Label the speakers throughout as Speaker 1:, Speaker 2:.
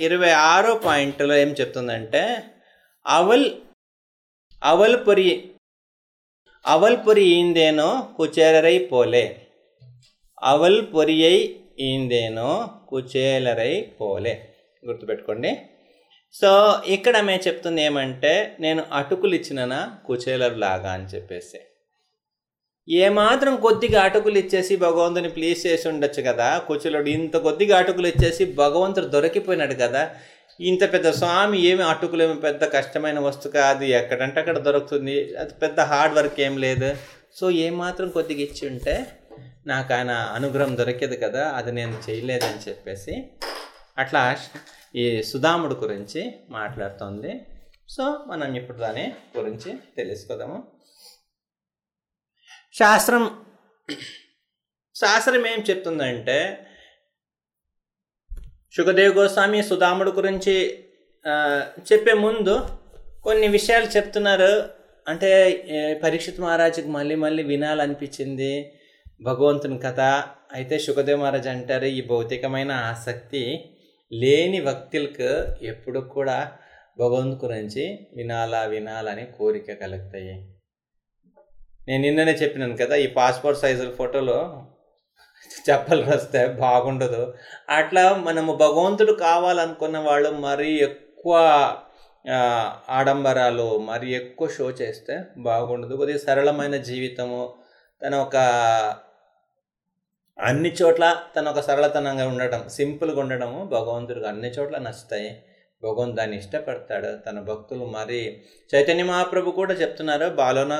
Speaker 1: ఇరవై ఆరో పాయింట్లో ఏం చెప్తుందంటే అవల్ అవల్పురి అవల్పురి ఈందేనో కుచేలరై పోలే. అవల్ పొరియై ఈందేనో కుచేలరై పోలే. గుర్తుపెట్టుకోండి. సో ఇక్కడ మేము చెప్తుంది ఏమంటే నేను అటుకులు ఇచ్చిననా కుచేలరు లాగా అని చెప్పేసి. ఏమాత్రం కొద్దిగా అటుకులు ఇచ్చేసి భగవంతుని ప్లీజ్ చేసి ఉండొచ్చు కదా? కుచేలుడు ఇంత కొద్దిగా అటుకులు ఇచ్చేసి భగవంతుడు దొరికిపోయినాడు కదా? ఇంత పెద్ద స్వామి ఏమి అటుకులు ఏమి పెద్ద కష్టమైన వస్తువు కాదు ఎక్కడంటే అక్కడ దొరుకుతుంది. అది పెద్ద హార్డ్ వర్క్ ఏం లేదు. సో ఏమాత్రం కొద్దిగా ఇచ్చి ఉంటే నాకు ఆయన అనుగ్రహం దొరికేది కదా? అది నేను చేయలేదని చెప్పేసి అట్లా ఈ సుధాముడు గురించి మాట్లాడుతుంది. సో మనం ఇప్పుడు దాని గురించి తెలుసుకుందాము. శాస్త్రం శాస్త్రం ఏం చెప్తుందంటే సుఖదేవ్ గోస్వామి సుధాముడు గురించి చెప్పే ముందు కొన్ని విషయాలు చెప్తున్నారు. అంటే పరీక్షిత్ మహారాజుకి మళ్ళీ మళ్ళీ వినాలనిపించింది. భగవంతుని కథ. అయితే సుఖదేవ్ మహారాజ్ అంటారు ఈ భౌతికమైన ఆసక్తి లేని వ్యక్తులకు ఎప్పుడు కూడా భగవంతు గురించి వినాలా వినాలని కోరిక కలుగుతాయి. నేను నిన్ననే చెప్పినాను కదా ఈ పాస్పోర్ట్ సైజుల ఫోటోలో చెప్పలు వస్తే బాగుండదు. అట్లా మనము భగవంతుడు కావాలనుకున్న వాళ్ళు మరీ ఎక్కువ ఆడంబరాలు మరి ఎక్కువ షో చేస్తే బాగుండదు. కొద్దిగా సరళమైన జీవితము తన ఒక అన్ని చోట్ల తన ఒక సరళతనంగా ఉండడం సింపుల్గా ఉండడము భగవంతుడికి అన్ని చోట్ల నచ్చుతాయి. భగవంతు దాన్ని ఇష్టపడతాడు. తన భక్తులు మరి చైతన్య మహాప్రభు కూడా చెప్తున్నారు బాలోనా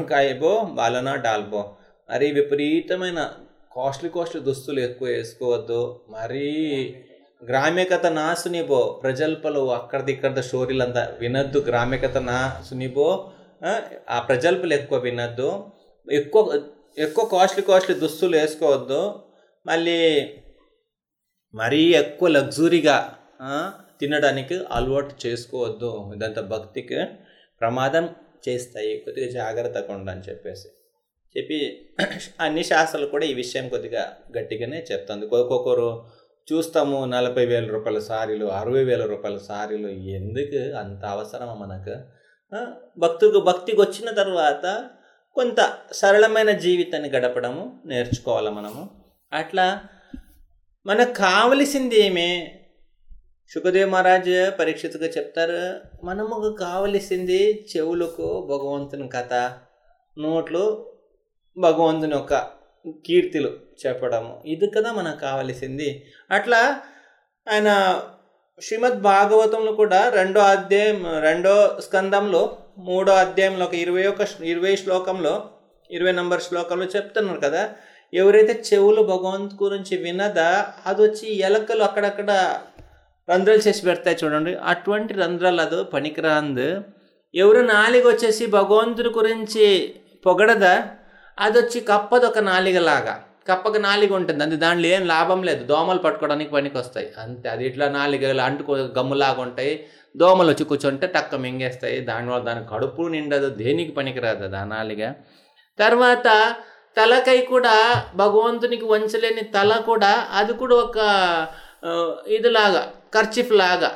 Speaker 1: కాయబో బాలనా డాల్బో. మరి విపరీతమైన కాస్ట్లీ కాస్ట్లీ దుస్తులు ఎక్కువ వేసుకోవద్దు. మరీ గ్రామ్యకత నా సునిబో. ప్రజల్పలు అక్కడిది ఇక్కడ స్టోరీలంతా వినద్దు. గ్రామ్యకత నా సునిబో. ఆ, ప్రజల్పలు ఎక్కువ వినద్దు. ఎక్కువ ఎక్కువ కాస్ట్లీ కాస్ట్లీ దుస్తులు వేసుకోవద్దు. మళ్ళీ మరీ ఎక్కువ లగ్జూరీగా తినడానికి అలవాటు చేసుకోవద్దు. ఇదంతా భక్తికి ప్రమాదం. చేస్తాయి కొద్దిగా జాగ్రత్తగా ఉండని చెప్పేసి. చెప్పి అన్ని శాస్త్రాలు కూడా ఈ విషయం కొద్దిగా గట్టిగానే చెప్తుంది. ఒక్కొక్కరు చూస్తాము నలభై వేల రూపాయల సారీలు అరవై వేల రూపాయల సారీలు ఎందుకు అంత అవసరమా మనకు? భక్తుకు భక్తికి వచ్చిన తర్వాత కొంత సరళమైన జీవితాన్ని గడపడము నేర్చుకోవాలి మనము? అట్లా మనకు కావలసింది ఏమే? సుఖదేవ్ మహారాజ్ పరీక్షితుగా చెప్తారు మనము కావలసింది చెవులకు భగవంతుని కథ నోట్లు భగవంతుని యొక్క కీర్తిలు చెప్పడము. ఇది కదా మనకు కావలసింది. అట్లా ఆయన శ్రీమద్ భాగవతంలో కూడా రెండో అధ్యాయం రెండో స్కందంలో మూడో అధ్యాయంలో ఒక ఇరవై ఒక ఇరవై శ్లోకంలో ఇరవై నంబర్ శ్లోకంలో చెప్తున్నారు కదా ఎవరైతే చెవులు భగవంతు గురించి వినదా అది వచ్చి ఎలకలు అక్కడక్కడ రంధ్రాలు చేసి పెడతాయి చూడండి. అటువంటి రంధ్రాలు అదో పనికిరాంది. ఎవరు నాలిగ వచ్చేసి భగవంతుడి గురించి పొగడదా? అది వచ్చి కప్పది ఒక నాలిగలాగా. కప్పకి నాలిగ ఉంటుంది అది దాంట్లో ఏం లాభం లేదు. దోమలు పట్టుకోవడానికి పనికి వస్తాయి అంతే. అది ఇట్లా నాలిగలు అంటుకో గమ్ములాగా ఉంటాయి దోమలు వచ్చి కూర్చుంటే టక్క మింగేస్తాయి. దానివల్ల దాని కడుపు నిండదు. దేనికి పనికిరాదు అది ఆ నాలిగ. తర్వాత తలకై కూడా భగవంతునికి వంచలేని తల కూడా అది కూడా ఒక ఇదిలాగా కర్చిఫ్ లాగా.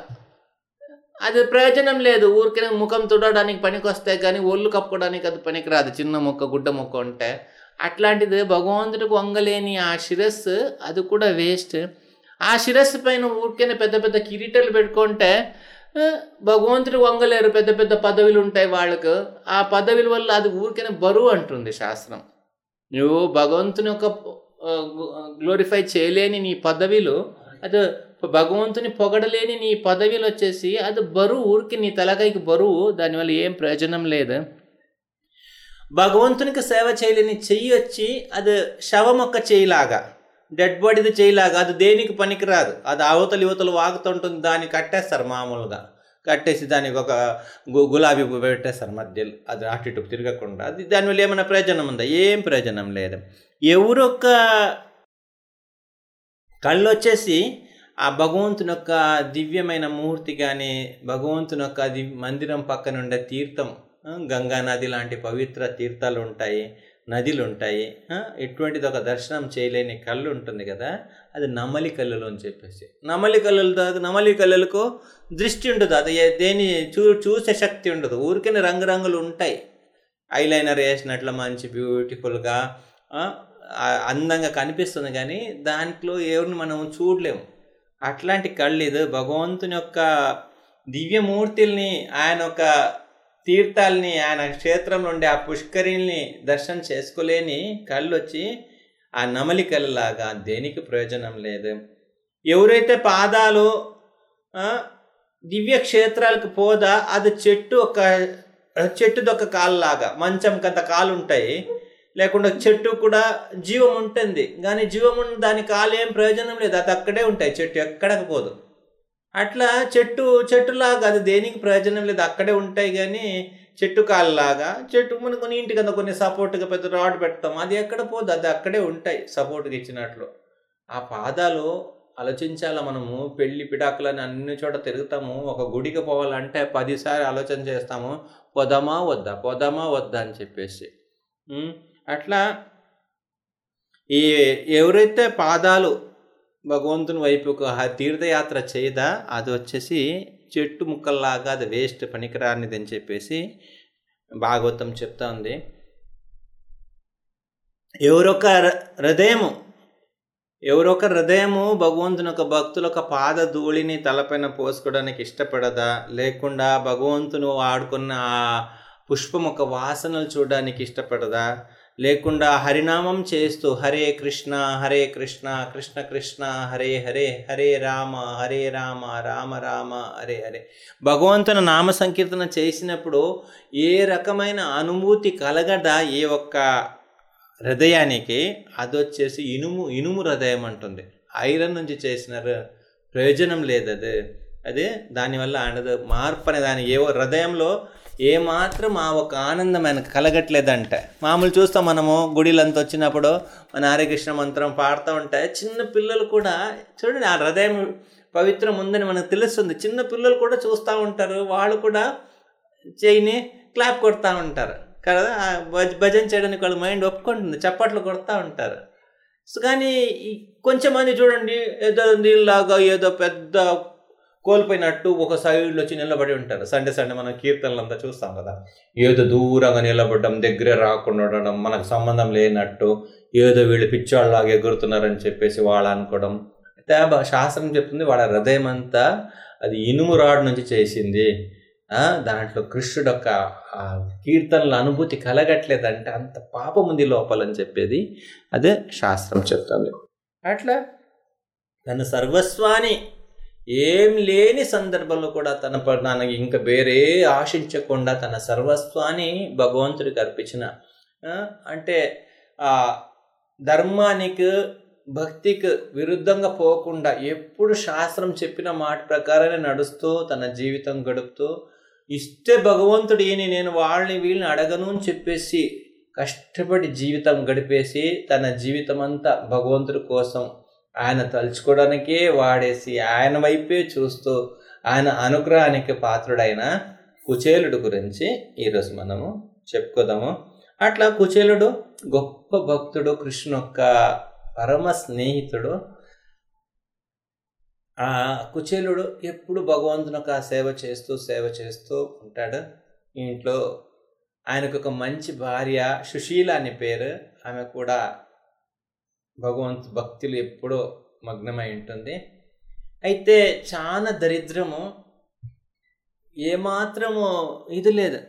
Speaker 1: అది ప్రయోజనం లేదు. ఊరికే ముఖం తుడడానికి పనికి వస్తాయి కానీ ఒళ్ళు కప్పుకోవడానికి అది పనికిరాదు. చిన్న ముక్క గుడ్డ ముక్క ఉంటే. అట్లాంటిది భగవంతుడికి వంగలేని ఆ శిరస్సు అది కూడా వేస్ట్. ఆ శిరస్సు పైన ఊరికే పెద్ద పెద్ద కిరీటాలు పెట్టుకుంటే భగవంతుడు భగవంతుడికి వంగలేరు. పెద్ద పెద్ద పదవులు ఉంటాయి వాళ్ళకు. ఆ పదవుల వల్ల అది ఊరికే బరువు అంటుంది శాస్త్రం. నువ్వు భగవంతుని యొక్క గ్లోరిఫై చేయలేని నీ పదవిలు అది భగవంతుని పొగడలేని నీ పదవిలు వచ్చేసి అది బరువు ఊరికి నీ తలకాయకి బరువు దానివల్ల ఏం ప్రయోజనం లేదు. భగవంతునికి సేవ చేయలేని చెయ్యి వచ్చి అది శవం ఒక చెయ్యిలాగా డెడ్ బాడీది చేయిలాగా అది దేనికి పనికిరాదు. అది అవతలి యువతలు వాగుతుంటుంది దాన్ని కట్టేస్తారు మామూలుగా. కట్టేసి దానికి ఒక గు- గులాబీ పువ్వు పెట్టేస్తారు మధ్యలో. అది అటు ఇటు తిరగకుండా. అది దానివల్ల ఏమైనా ప్రయోజనం ఉందా? ఏం ప్రయోజనం లేదు. ఎవరొక్క కళ్ళు వచ్చేసి ఆ భగవంతుని యొక్క దివ్యమైన మూర్తి కానీ భగవంతుని యొక్క ది మందిరం పక్కన ఉండే తీర్థం గంగా నది లాంటి పవిత్ర తీర్థాలు ఉంటాయి నదిలు ఉంటాయి ఇటువంటిది ఒక దర్శనం చేయలేని కళ్ళు ఉంటుంది కదా అది నమలి కళ్ళలు అని చెప్పేసి. నమలి కళ్ళలతో నమలి కళ్ళలకు దృష్టి ఉండదు అది దేని చూ చూసే శక్తి ఉండదు ఊరికే రంగురంగులు ఉంటాయి. ఐలైనర్ వేసినట్లు మంచి బ్యూటిఫుల్గా అందంగా కనిపిస్తుంది కానీ దాంట్లో ఎవరిని మనం చూడలేము. అట్లాంటి కళ్ళు ఇది భగవంతుని యొక్క దివ్యమూర్తుల్ని ఆయన ఒక తీర్థాలని ఆయన క్షేత్రంలో ఉండే ఆ పుష్కరిణిని దర్శనం చేసుకోలేని కళ్ళు వచ్చి ఆ నమలి కళ్ళలాగా దేనికి ప్రయోజనం లేదు? ఎవరైతే పాదాలు దివ్య క్షేత్రాలకు పోదా అది చెట్టు ఒక చెట్టుదొక కాళ్ళలాగా కాలులాగా మంచం కంత కాలు ఉంటాయి లేకుండా చెట్టు కూడా జీవం ఉంటుంది. కానీ జీవం ఉన్న దాని కాలు ఏం ప్రయోజనం లేదు. అది అక్కడే ఉంటాయి. చెట్టు ఎక్కడికి పోదు. అట్లా చెట్టు చెట్టులాగా అది దేనికి ప్రయోజనం లేదు. అక్కడే ఉంటాయి కానీ చెట్టు కాళ్ళలాగా చెట్టు మనం కొన్ని ఇంటి కింద కొన్ని సపోర్ట్గా పెద్ద రాడ్ పెడతాం. అది ఎక్కడ పోదు. అది అక్కడే ఉంటాయి సపోర్ట్గా ఇచ్చినట్లు. ఆ పాదాలు ఆలోచించాల మనము? పెళ్ళి పిడాకులని అన్ని చోట తిరుగుతాము. ఒక గుడికి పోవాలంటే పదిసారి ఆలోచన చేస్తాము. పొదమా వద్దా? పొదమా వద్దా? అని చెప్పేసి. అట్లా ఈ ఎవరైతే పాదాలు భగవంతుని వైపుకు ఆ తీర్థయాత్ర చేయదా అది వచ్చేసి చెట్టు ముక్కల్లాగా అది వేస్ట్ పనికిరానిది అని చెప్పేసి భాగవతం చెప్తా ఉంది. ఎవరొక హృదయము ఎవరొక హృదయము భగవంతుని ఒక భక్తుల ఒక పాద ధూళిని తలపైన పోసుకోవడానికి ఇష్టపడదా? లేకుండా భగవంతును వాడుకున్న ఆ పుష్పం ఒక వాసనలు చూడడానికి ఇష్టపడదా? లేకుండా హరినామం చేస్తూ హరే కృష్ణ హరే కృష్ణ కృష్ణ కృష్ణ హరే హరే హరే రామ హరే రామ రామ రామ హరే హరే. భగవంతుని నామ సంకీర్తన చేసినప్పుడు ఏ రకమైన అనుభూతి కలగడ ఏ ఒక్క హృదయానికి? అది వచ్చేసి ఇనుము ఇనుము హృదయం అంటుంది. ఐరన్ నుంచి చేసిన ప్రయోజనం లేదు అది అదే దానివల్ల ఆనదు మార్పు అనే దాని ఏ హృదయంలో ఏమాత్రం ఆ ఒక ఆనందం ఆయనకు కలగట్లేదంట. మామూలు చూస్తాం మనము గుడిలంతా వచ్చినప్పుడు మన హరికృష్ణ మంత్రం పాడుతూ ఉంటే చిన్న పిల్లలు కూడా చూడండి ఆ హృదయం పవిత్రం ఉందని మనకు తెలుస్తుంది. చిన్న పిల్లలు కూడా చూస్తూ ఉంటారు. వాళ్ళు కూడా చేయిని క్లాప్ కొడతా ఉంటారు. కదా? భజ భజన చేయడానికి వాళ్ళ మైండ్ ఒప్పుకుంటుంది. చప్పట్లు కొడతా ఉంటారు. సో కానీ కొంచెం మంది చూడండి ఏదో నీళ్ళలాగా ఏదో పెద్ద కోల్పోయినట్టు ఒక సైడ్లో వచ్చి నిలబడి ఉంటారు. సండే సండే మనం కీర్తనలు అంతా చూస్తాం కదా. ఏదో దూరంగా నిలబడడం దగ్గరే రాకుండా ఉండడం మనకు సంబంధం లేనట్టు ఏదో వీళ్ళు పిచ్చోళ్ళలాగా ఎగురుతున్నారని చెప్పేసి వాళ్ళు అనుకోవడం. అయితే శాస్త్రం చెప్తుంది వాళ్ళ హృదయం అంతా అది ఇనుము రాడ్ నుంచి చేసింది. దాంట్లో కృష్ణుడు యొక్క కీర్తనల అనుభూతి కలగట్లేదంటే అంత పాపం ఉంది లోపలని చెప్పేది అదే శాస్త్రం చెప్తుంది. అట్లా తన సర్వస్వాన్ని ఏం లేని సందర్భంలో కూడా తన తనకి ఇంకా వేరే ఆశించకుండా తన సర్వస్వాన్ని భగవంతుడికి అర్పించిన అంటే ఆ ధర్మానికి భక్తికి విరుద్ధంగా పోకుండా ఎప్పుడు శాస్త్రం చెప్పిన మాట ప్రకారమే నడుస్తూ తన జీవితం గడుపుతూ ఇస్తే భగవంతుడు ఈయన నేను వాళ్ళని వీళ్ళని అడగను అని చెప్పేసి కష్టపడి జీవితం గడిపేసి తన జీవితం అంతా భగవంతుడి కోసం ఆయన తలుచుకోవడానికే వాడేసి ఆయన వైపే చూస్తూ ఆయన అనుగ్రహానికి పాత్రుడైన కుచేలుడు గురించి ఈరోజు మనము చెప్పుకోదాము. అట్లా కుచేలుడు గొప్ప భక్తుడు కృష్ణు యొక్క పరమ స్నేహితుడు. ఆ కుచేలుడు ఎప్పుడు భగవంతుని ఒక సేవ చేస్తూ సేవ చేస్తూ ఉంటాడు. ఇంట్లో ఆయనకు ఒక మంచి భార్య సుశీల అని పేరు. ఆమె కూడా భగవంత్ భక్తులు ఎప్పుడూ మగ్నమై ఉంటుంది. అయితే చాలా దరిద్రము ఏమాత్రము ఇది లేదు.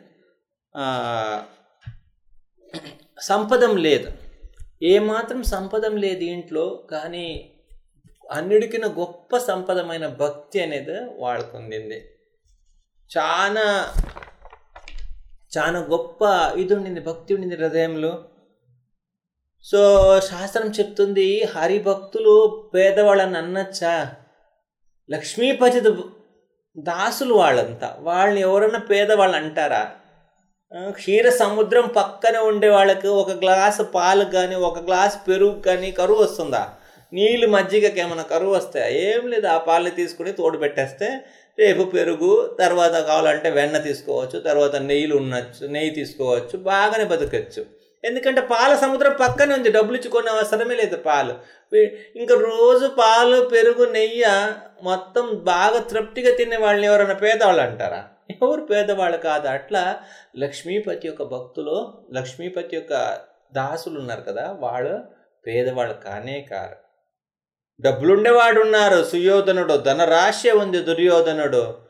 Speaker 1: సంపదం లేదు. ఏమాత్రం సంపదం లేదు ఇంట్లో కానీ అన్నిటికిన గొప్ప సంపదమైన భక్తి అనేది వాడుకుంది చాలా చాలా గొప్ప ఇది ఉండింది భక్తి ఉండింది హృదయంలో. సో శాస్త్రం చెప్తుంది హరిభక్తులు పేదవాళ్ళని అనొచ్చా? లక్ష్మీపతి దాసులు వాళ్ళంతా. వాళ్ళని ఎవరన్నా పేదవాళ్ళు అంటారా? క్షీర సముద్రం పక్కనే ఉండే వాళ్ళకి ఒక గ్లాసు పాలు కానీ ఒక గ్లాస్ పెరుగు కానీ కరువు వస్తుందా? నీళ్ళు మజ్జిగకి ఏమైనా కరువు వస్తాయా? ఏం లేదు ఆ పాలు తీసుకుని తోడు పెట్టేస్తే రేపు పెరుగు తర్వాత కావాలంటే వెన్న తీసుకోవచ్చు తర్వాత నెయ్యిలు ఉండొచ్చు నెయ్యి తీసుకోవచ్చు బాగానే బతకచ్చు. ఎందుకంటే పాల సముద్రం పక్కనే ఉంది. డబ్బులు ఇచ్చుకునే అవసరమే లేదు పాలు. ఇంకా రోజు పాలు పెరుగు నెయ్యి మొత్తం బాగా తృప్తిగా తినే వాళ్ళని ఎవరైనా పేదవాళ్ళు అంటారా? ఎవరు పేదవాళ్ళు కాదు. అట్లా లక్ష్మీపతి యొక్క భక్తులు లక్ష్మీపతి యొక్క దాసులు ఉన్నారు కదా. వాళ్ళు పేదవాళ్ళు కానే కారు. డబ్బులుండేవాడు ఉన్నారు. సుయోధనుడు ధనరాశి ఉంది. దుర్యోధనుడు.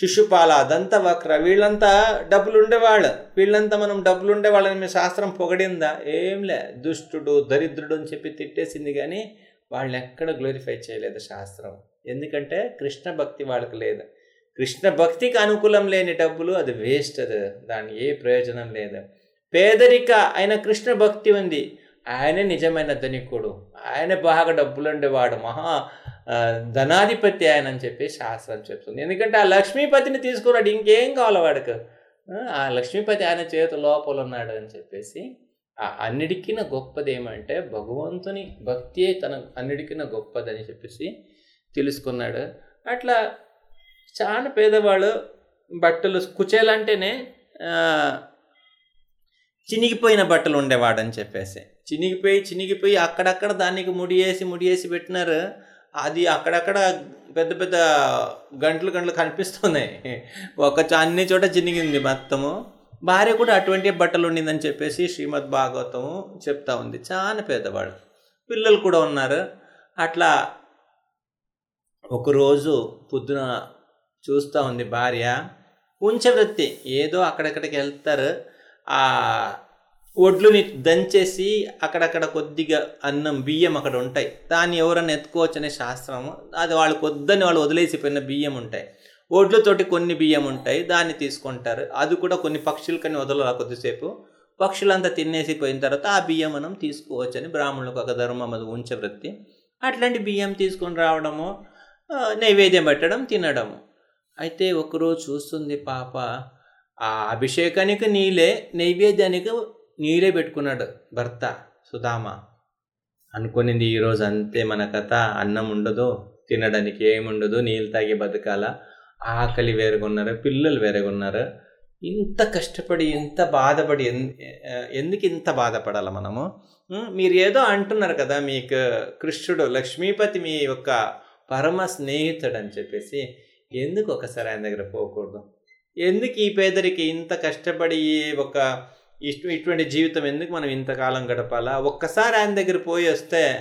Speaker 1: శిశుపాల దంతవక్ర వీళ్ళంతా డబ్బులుండేవాళ్ళు. వీళ్ళంతా మనం డబ్బులుండేవాళ్ళని వాళ్ళని మీ శాస్త్రం పొగడిందా? ఏం లే. దుష్టుడు దరిద్రుడు అని చెప్పి తిట్టేసింది కానీ వాళ్ళని ఎక్కడ గ్లోరిఫై చేయలేదు శాస్త్రం. ఎందుకంటే కృష్ణ భక్తి వాళ్ళకి లేదు. కృష్ణ భక్తికి అనుకూలం లేని డబ్బులు అది వేస్ట్ అది. దాని ఏ ప్రయోజనం లేదు. పేదరిక ఆయన కృష్ణ భక్తి ఉంది. ఆయనే నిజమైన ధనికుడు. ఆయన బాగా డబ్బులు ఉండేవాడు మహా ధనాధిపతి ఆయన అని చెప్పి శాస్త్రం చెప్తుంది. ఎందుకంటే ఆ లక్ష్మీపతిని తీసుకున్నాడు ఇంకేం కావాలి వాడికి? ఆ, లక్ష్మీపతి ఆయన చేతి లోపల ఉన్నాడు అని చెప్పేసి ఆ అన్నిటికిన గొప్పది ఏమంటే భగవంతుని భక్తియే తన అన్నిటికిన గొప్పదని చెప్పేసి తెలుసుకున్నాడు. అట్లా చాలా పేదవాళ్ళు బట్టలు కుచేలంటేనే చినిగిపోయిన బట్టలు ఉండేవాడని చెప్పేసి. చినిగిపోయి చినిగిపోయి అక్కడక్కడ దానికి ముడియేసి ముడియేసి పెట్టినారు. అది అక్కడక్కడ పెద్ద పెద్ద గంటలు గంటలు కనిపిస్తున్నాయి. ఒక అన్ని చోట చినిగింది మొత్తము. భార్య కూడా అటువంటి బట్టలు ఉండిందని చెప్పేసి శ్రీమద్ భాగవతము చెప్తా ఉంది. చాలా పేదవాడు పిల్లలు కూడా ఉన్నారు. అట్లా ఒకరోజు పొద్దున చూస్తూ ఉంది భార్య. ఉంచవృత్తి ఏదో అక్కడక్కడికి వెళ్తారు. ఆ ఒడ్లుని దంచేసి అక్కడక్కడ కొద్దిగా అన్నం బియ్యం అక్కడ ఉంటాయి. దాన్ని ఎవరన్నా ఎత్తుకోవచ్చు అనే శాస్త్రము. అది వాళ్ళు కొద్దని వాళ్ళు వదిలేసిపోయిన బియ్యం ఉంటాయి. ఒడ్లతోటి కొన్ని బియ్యం ఉంటాయి. దాన్ని తీసుకుంటారు. అది కూడా కొన్ని పక్షులకని వదలరా కొద్దిసేపు. పక్షులంతా తినేసి పోయిన తర్వాత ఆ బియ్యం మనం తీసుకోవచ్చని బ్రాహ్మణులకు ఒక ధర్మం అది ఉంచవృత్తి. అట్లాంటి బియ్యం తీసుకొని రావడము నైవేద్యం పెట్టడం తినడము. అయితే ఒకరోజు చూస్తుంది పాప ఆ అభిషేకానికి నీళ్ళే నైవేద్యానికి నీడే పెట్టుకున్నాడు భర్త సుధామ. అనుకునింది ఈరోజు అంతే మన కథ అన్నం ఉండదు తినడానికి ఏముండదు నీళ్ళు తాగి బతకాల. ఆకలి వేరుగున్నారు పిల్లలు వేరుగున్నారు. ఇంత కష్టపడి ఇంత బాధపడి ఎన్- ఎందుకు ఇంత బాధపడాలి మనము? మీరు ఏదో అంటున్నారు కదా మీకు కృష్ణుడు లక్ష్మీపతి మీ యొక్క పరమ స్నేహితుడు అని చెప్పేసి ఎందుకు ఒకసారి ఆయన దగ్గర పోకూడదు? ఎందుకు ఈ పేదరికి ఇంత కష్టపడి ఒక ఇటువంటి జీవితం ఎందుకు మనం ఇంతకాలం గడపాలా? ఒక్కసారి ఆయన దగ్గర పోయి వస్తే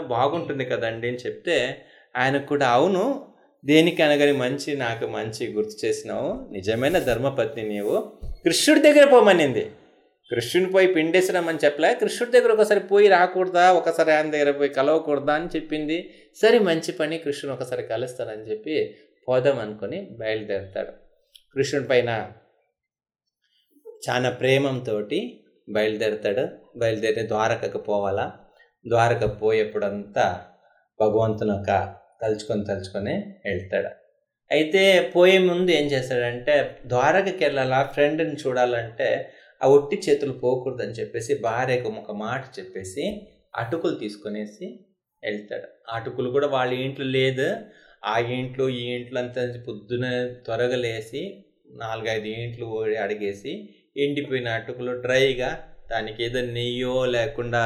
Speaker 1: బాగుంటుంది కదండి అని చెప్తే ఆయనకు కూడా అవును దేనికి మంచి నాకు మంచి గుర్తు చేసినావు. నిజమైన ధర్మపత్ని నీవు. కృష్ణుడి దగ్గర పోమనింది. కృష్ణుని పోయి పిండేసినామని చెప్పలే. కృష్ణుడి దగ్గర ఒకసారి పోయి రాకూడదా? ఒకసారి ఆయన దగ్గర పోయి కలవకూడదా? అని చెప్పింది. సరే మంచి పని కృష్ణుని ఒకసారి కలుస్తానని చెప్పి పోదాం అనుకొని బయలుదేరుతాడు. కృష్ణుడి పైన చాలా ప్రేమంతో బయలుదేరుతాడు. బయలుదేరి ద్వారకకు పోవాలా? ద్వారక పోయేప్పుడంతా భగవంతుని ఒక తలుచుకొని తలుచుకొని వెళ్తాడు. అయితే పోయే ముందు ఏం చేస్తాడంటే ద్వారకకి వెళ్ళాలా? ఫ్రెండ్ని చూడాలంటే ఆ ఒట్టి చేతులు పోకూడదని చెప్పేసి భార్యకు ఒక మాట చెప్పేసి అటుకులు తీసుకునేసి వెళ్తాడు. అటుకులు కూడా వాళ్ళ ఇంట్లో లేదు. ఆ ఇంట్లో ఈ ఇంట్లో అంతా పొద్దున త్వరగా లేసి నాలుగైదు ఇంట్లు అడిగేసి ఎండిపోయిన అటుకులు డ్రైగా దానికి ఏదో నెయ్యో లేకుండా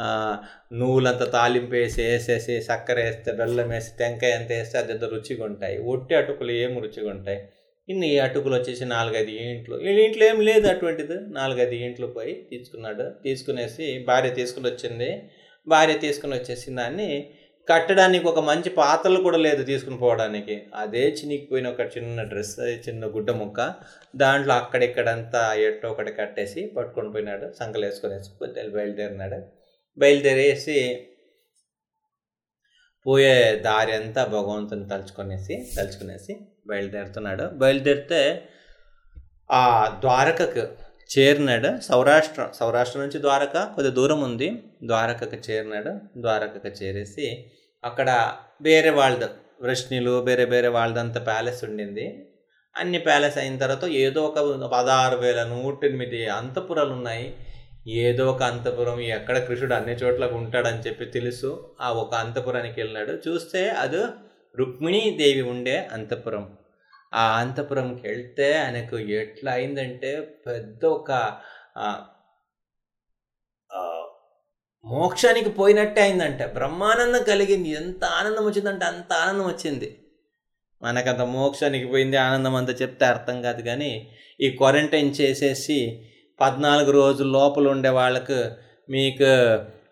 Speaker 1: నువ్వులంతా నువ్వులంత తాలింపు వేసి వేసేసి చక్కెర వేస్తే బెల్లం వేసి టెంకాయ ఎంత వేస్తే అది రుచిగా ఉంటాయి. ఒట్టి అటుకులు ఏం రుచిగా ఉంటాయి. ఇన్ని ఈ అటుకులు వచ్చేసి నాలుగైదు ఇంట్లో ఇంట్లో ఏం లేదు అటువంటిది. నాలుగైదు ఇంట్లో పోయి తీసుకున్నాడు. తీసుకునేసి భార్య తీసుకుని వచ్చింది. భార్య తీసుకుని వచ్చేసి దాన్ని కట్టడానికి ఒక మంచి పాత్రలు కూడా లేదు తీసుకుని పోవడానికి. అదే చినిగిపోయిన ఒక చిన్న డ్రెస్ చిన్న గుడ్డ ముక్క దాంట్లో అక్కడిక్కడంతా ఎట్టో ఒకటి కట్టేసి పట్టుకొని పోయినాడు సంకలు వేసుకొనేసి బయలుదేరినాడు. బయలుదేరేసి పోయే దారి అంతా భగవంతుని తలుచుకునేసి తలుచుకునేసి బయలుదేరుతున్నాడు. బయలుదేరితే ఆ ద్వారకకు చేరినాడు సౌరాష్ట్ర సౌరాష్ట్ర నుంచి ద్వారక కొద్ది దూరం ఉంది. ద్వారకకు చేరినాడు. ద్వారకకు చేరేసి అక్కడ వేరే వాళ్ళ వృష్ణులు వేరే వేరే వాళ్ళదంతా ప్యాలెస్ ఉండింది. అన్ని ప్యాలెస్ అయిన తర్వాత ఏదో ఒక పదహారు వేల నూట ఎనిమిది అంతపురాలు ఉన్నాయి. ఏదో ఒక అంతపురం ఎక్కడ కృష్ణుడు అన్ని చోట్ల ఉంటాడని చెప్పి తెలుసు. ఆ ఒక అంతపురానికి వెళ్ళినాడు. చూస్తే అది రుక్మిణీ దేవి ఉండే అంతపురం. ఆ అంతపురంకి వెళ్తే ఆయనకు ఎట్లా అయిందంటే పెద్ద ఒక మోక్షానికి పోయినట్టే అయిందంట. బ్రహ్మానందం కలిగింది. ఎంత ఆనందం వచ్చిందంటే అంత ఆనందం వచ్చింది. మనకంత మోక్షానికి పోయింది ఆనందం అంతా చెప్తే అర్థం కాదు కానీ ఈ క్వారంటైన్ చేసేసి పద్నాలుగు రోజుల లోపల ఉండే వాళ్ళకు మీకు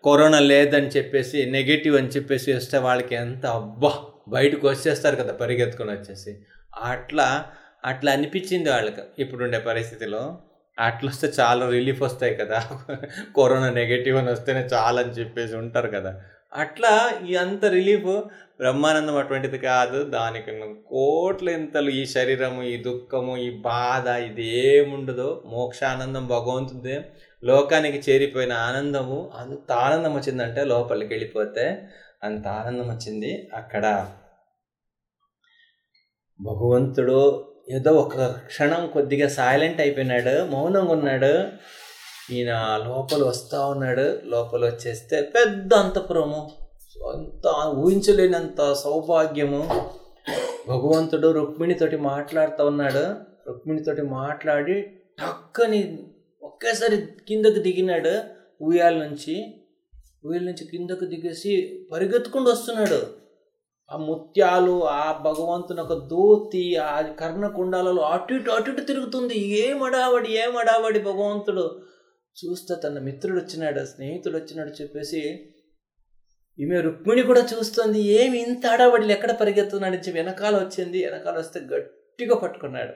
Speaker 1: కరోనా లేదని చెప్పేసి నెగిటివ్ అని చెప్పేసి వస్తే వాళ్ళకి ఎంత అబ్బా బయటకు వచ్చేస్తారు కదా పరిగెత్తుకొని వచ్చేసి. అట్లా అట్లా అనిపించింది వాళ్ళకి. ఇప్పుడుండే పరిస్థితిలో అట్లా వస్తే చాలా రిలీఫ్ వస్తాయి కదా. కరోనా నెగిటివ్ అని వస్తేనే చాలా అని చెప్పేసి ఉంటారు కదా. అట్లా ఈ అంత రిలీఫ్ బ్రహ్మానందం అటువంటిది కాదు. దానికి కోట్ల ఎంతలు ఈ శరీరము ఈ దుఃఖము ఈ బాధ ఇది ఏముండదు మోక్షానందం భగవంతుదే లోకానికి చేరిపోయిన ఆనందము. అంత ఆనందం వచ్చిందంటే లోపలికి వెళ్ళిపోతే అంత ఆనందం వచ్చింది అక్కడ. భగవంతుడు ఏదో ఒక క్షణం కొద్దిగా సైలెంట్ అయిపోయినాడు మౌనంగా ఉన్నాడు. ఈయన లోపల వస్తూ ఉన్నాడు. లోపల వచ్చేస్తే పెద్ద అంతపురము. అంత ఊహించలేనంత సౌభాగ్యము. భగవంతుడు రుక్మిణితోటి మాట్లాడుతూ ఉన్నాడు. రుక్మిణితోటి మాట్లాడి టక్కని ఒకేసారి కిందకు దిగినాడు ఉయ్యాల నుంచి. ఉయ్యాల నుంచి కిందకు దిగేసి పరిగెత్తుకుంటూ వస్తున్నాడు. ఆ ముత్యాలు ఆ భగవంతుని ఒక దోతి ఆ కర్ణకుండాలలో అటు ఇటు అటు ఇటు తిరుగుతుంది. ఏమడావడి ఏమడావడి భగవంతుడు? చూస్తే తన మిత్రుడు వచ్చినాడు స్నేహితుడు వచ్చినాడు చెప్పేసి ఈమె రుక్మిణి కూడా చూస్తుంది. ఏమి ఇంత ఆడవాడిలు ఎక్కడ పరిగెత్తున్నాడు చెప్పి వెనకాల వచ్చింది. వెనకాల వస్తే గట్టిగా పట్టుకున్నాడు.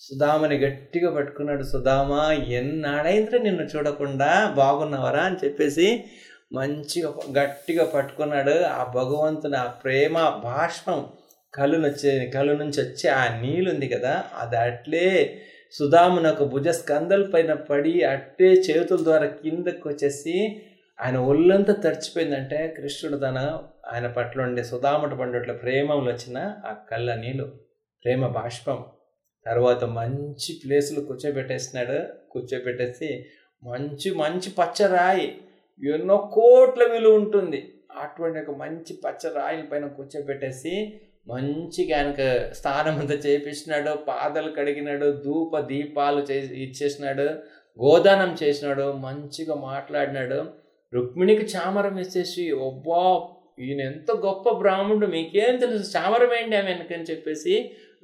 Speaker 1: సుధామని గట్టిగా పట్టుకున్నాడు. సుధామ ఎన్నాడైందిరా నిన్ను చూడకుండా? బాగున్నావరా? అని చెప్పేసి మంచిగా గట్టిగా పట్టుకున్నాడు. ఆ భగవంతుని ఆ ప్రేమ భాష్పం కళ్ళు వచ్చే కళ్ళు నుంచి వచ్చే ఆ నీళ్ళు ఉంది కదా అది అట్లే సుధాముని ఒక భుజ స్కందల పైన పడి అట్టే చేతుల ద్వారా కిందకు వచ్చేసి ఆయన ఒళ్ళంతా తడిచిపోయిందంటే కృష్ణుడు తన ఆయన పట్ల ఉండే సుధాముట పండుట్ల ప్రేమలు వచ్చిన ఆ కళ్ళ నీళ్ళు ప్రేమ బాష్పం తర్వాత మంచి ప్లేసులు కూర్చోబెట్టేసినాడు. కూర్చోబెట్టేసి మంచి మంచి పచ్చరాయి ఎన్నో కోట్ల విలువ ఉంటుంది. అటువంటి ఒక మంచి పచ్చ రాయిల పైన కూర్చోబెట్టేసి మంచిగా ఆయనకు స్నానం అంతా చేపించినాడు పాదలు కడిగినాడు ధూప దీపాలు చేసి ఇచ్చేసినాడు గోదానం చేసినాడు మంచిగా మాట్లాడినాడు. రుక్మిణికి చామరం ఇచ్చేసి ఒబ్బా ఈయన ఎంత గొప్ప బ్రాహ్మణుడు మీకేం తెలుసు చామరం ఏంటి ఆమె వెనకని చెప్పేసి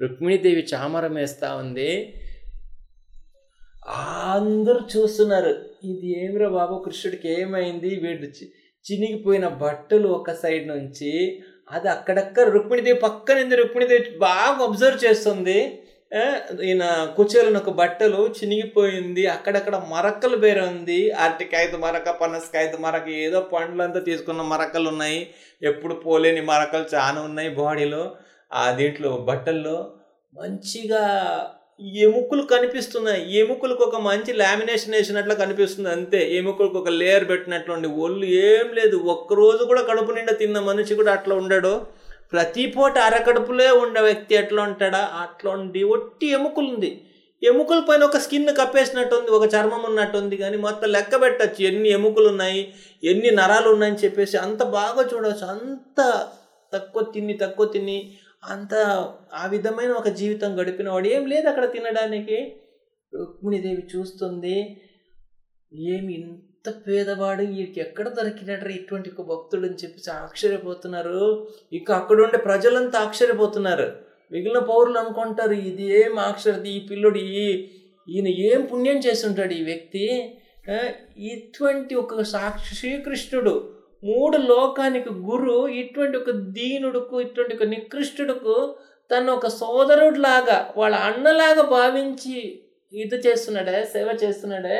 Speaker 1: రుక్మిణీదేవి చామరం వేస్తూ ఉంది. అందరూ చూస్తున్నారు. ఇది ఏమిరా బాబు? కృష్ణుడికి ఏమైంది? వీడు చినిగిపోయిన బట్టలు ఒక సైడ్ నుంచి అది అక్కడక్కడ రుక్మిణిదేవి పక్కన రుక్మిణిదేవి బాగా అబ్జర్వ్ చేస్తుంది. ఈయన కూర్చోలిన ఒక బట్టలు చినిగిపోయింది. అక్కడక్కడ మరకలు వేరే ఉంది. అరటికాయత మరక పనసకాయత మరక ఏదో పండ్లంతా తీసుకున్న మరకలు ఉన్నాయి. ఎప్పుడు పోలేని మరకలు చాలా ఉన్నాయి బాడీలో. ఆ దీంట్లో బట్టల్లో మంచిగా ఎముకలు కనిపిస్తున్నాయి? ఎముకలకు ఒక మంచి లామినేషన్ వేసినట్లు కనిపిస్తుంది? అంతే. ఎముకలకు ఒక లేయర్ పెట్టినట్లుండి. ఒళ్ళు ఏం లేదు. ఒక్కరోజు కూడా కడుపు నిండా తిన్న మనిషి కూడా అట్లా ఉండడు. ప్రతి పూట అరకడుపులే ఉండే వ్యక్తి ఎట్లా ఉంటాడా? అట్లా ఉండి ఒట్టి ఎముకలు ఉంది ఎముకల పైన ఒక స్కిన్ కప్పేసినట్టుంది ఒక చర్మం ఉన్నట్టుంది. కానీ మొత్తం లెక్క పెట్టచ్చు. ఎన్ని ఎముకలు ఉన్నాయి ఎన్ని నరాలు ఉన్నాయని చెప్పేసి అంత బాగా చూడవచ్చు. అంత తక్కువ తిని తక్కువ తిని అంత ఆ విధమైన ఒక జీవితం గడిపిన వాడు ఏం లేదు అక్కడ తినడానికి. రుక్మిణీదేవి చూస్తుంది ఏమి ఇంత పేదవాడు వీడికి ఎక్కడ దొరికినట్రా ఇటువంటి ఒక భక్తుడు? అని చెప్పేసి ఆశ్చర్యపోతున్నారు. ఇక అక్కడ ఉండే ప్రజలంతా ఆశ్చర్యపోతున్నారు. మిగిలిన పౌరులు అనుకుంటారు ఇది ఏం అక్షరది ఈ పిల్లుడు ఈ ఈయన ఏం పుణ్యం చేస్తుంటాడు ఈ వ్యక్తి? ఇటువంటి ఒక సాక్షి శ్రీకృష్ణుడు మూడు లోకానికి గురు ఇటువంటి ఒక దీనుడుకు ఇటువంటి ఒక నికృష్టుడుకు తను ఒక సోదరుడిలాగా వాళ్ళ అన్నలాగా భావించి ఇది చేస్తున్నాడే సేవ చేస్తున్నాడే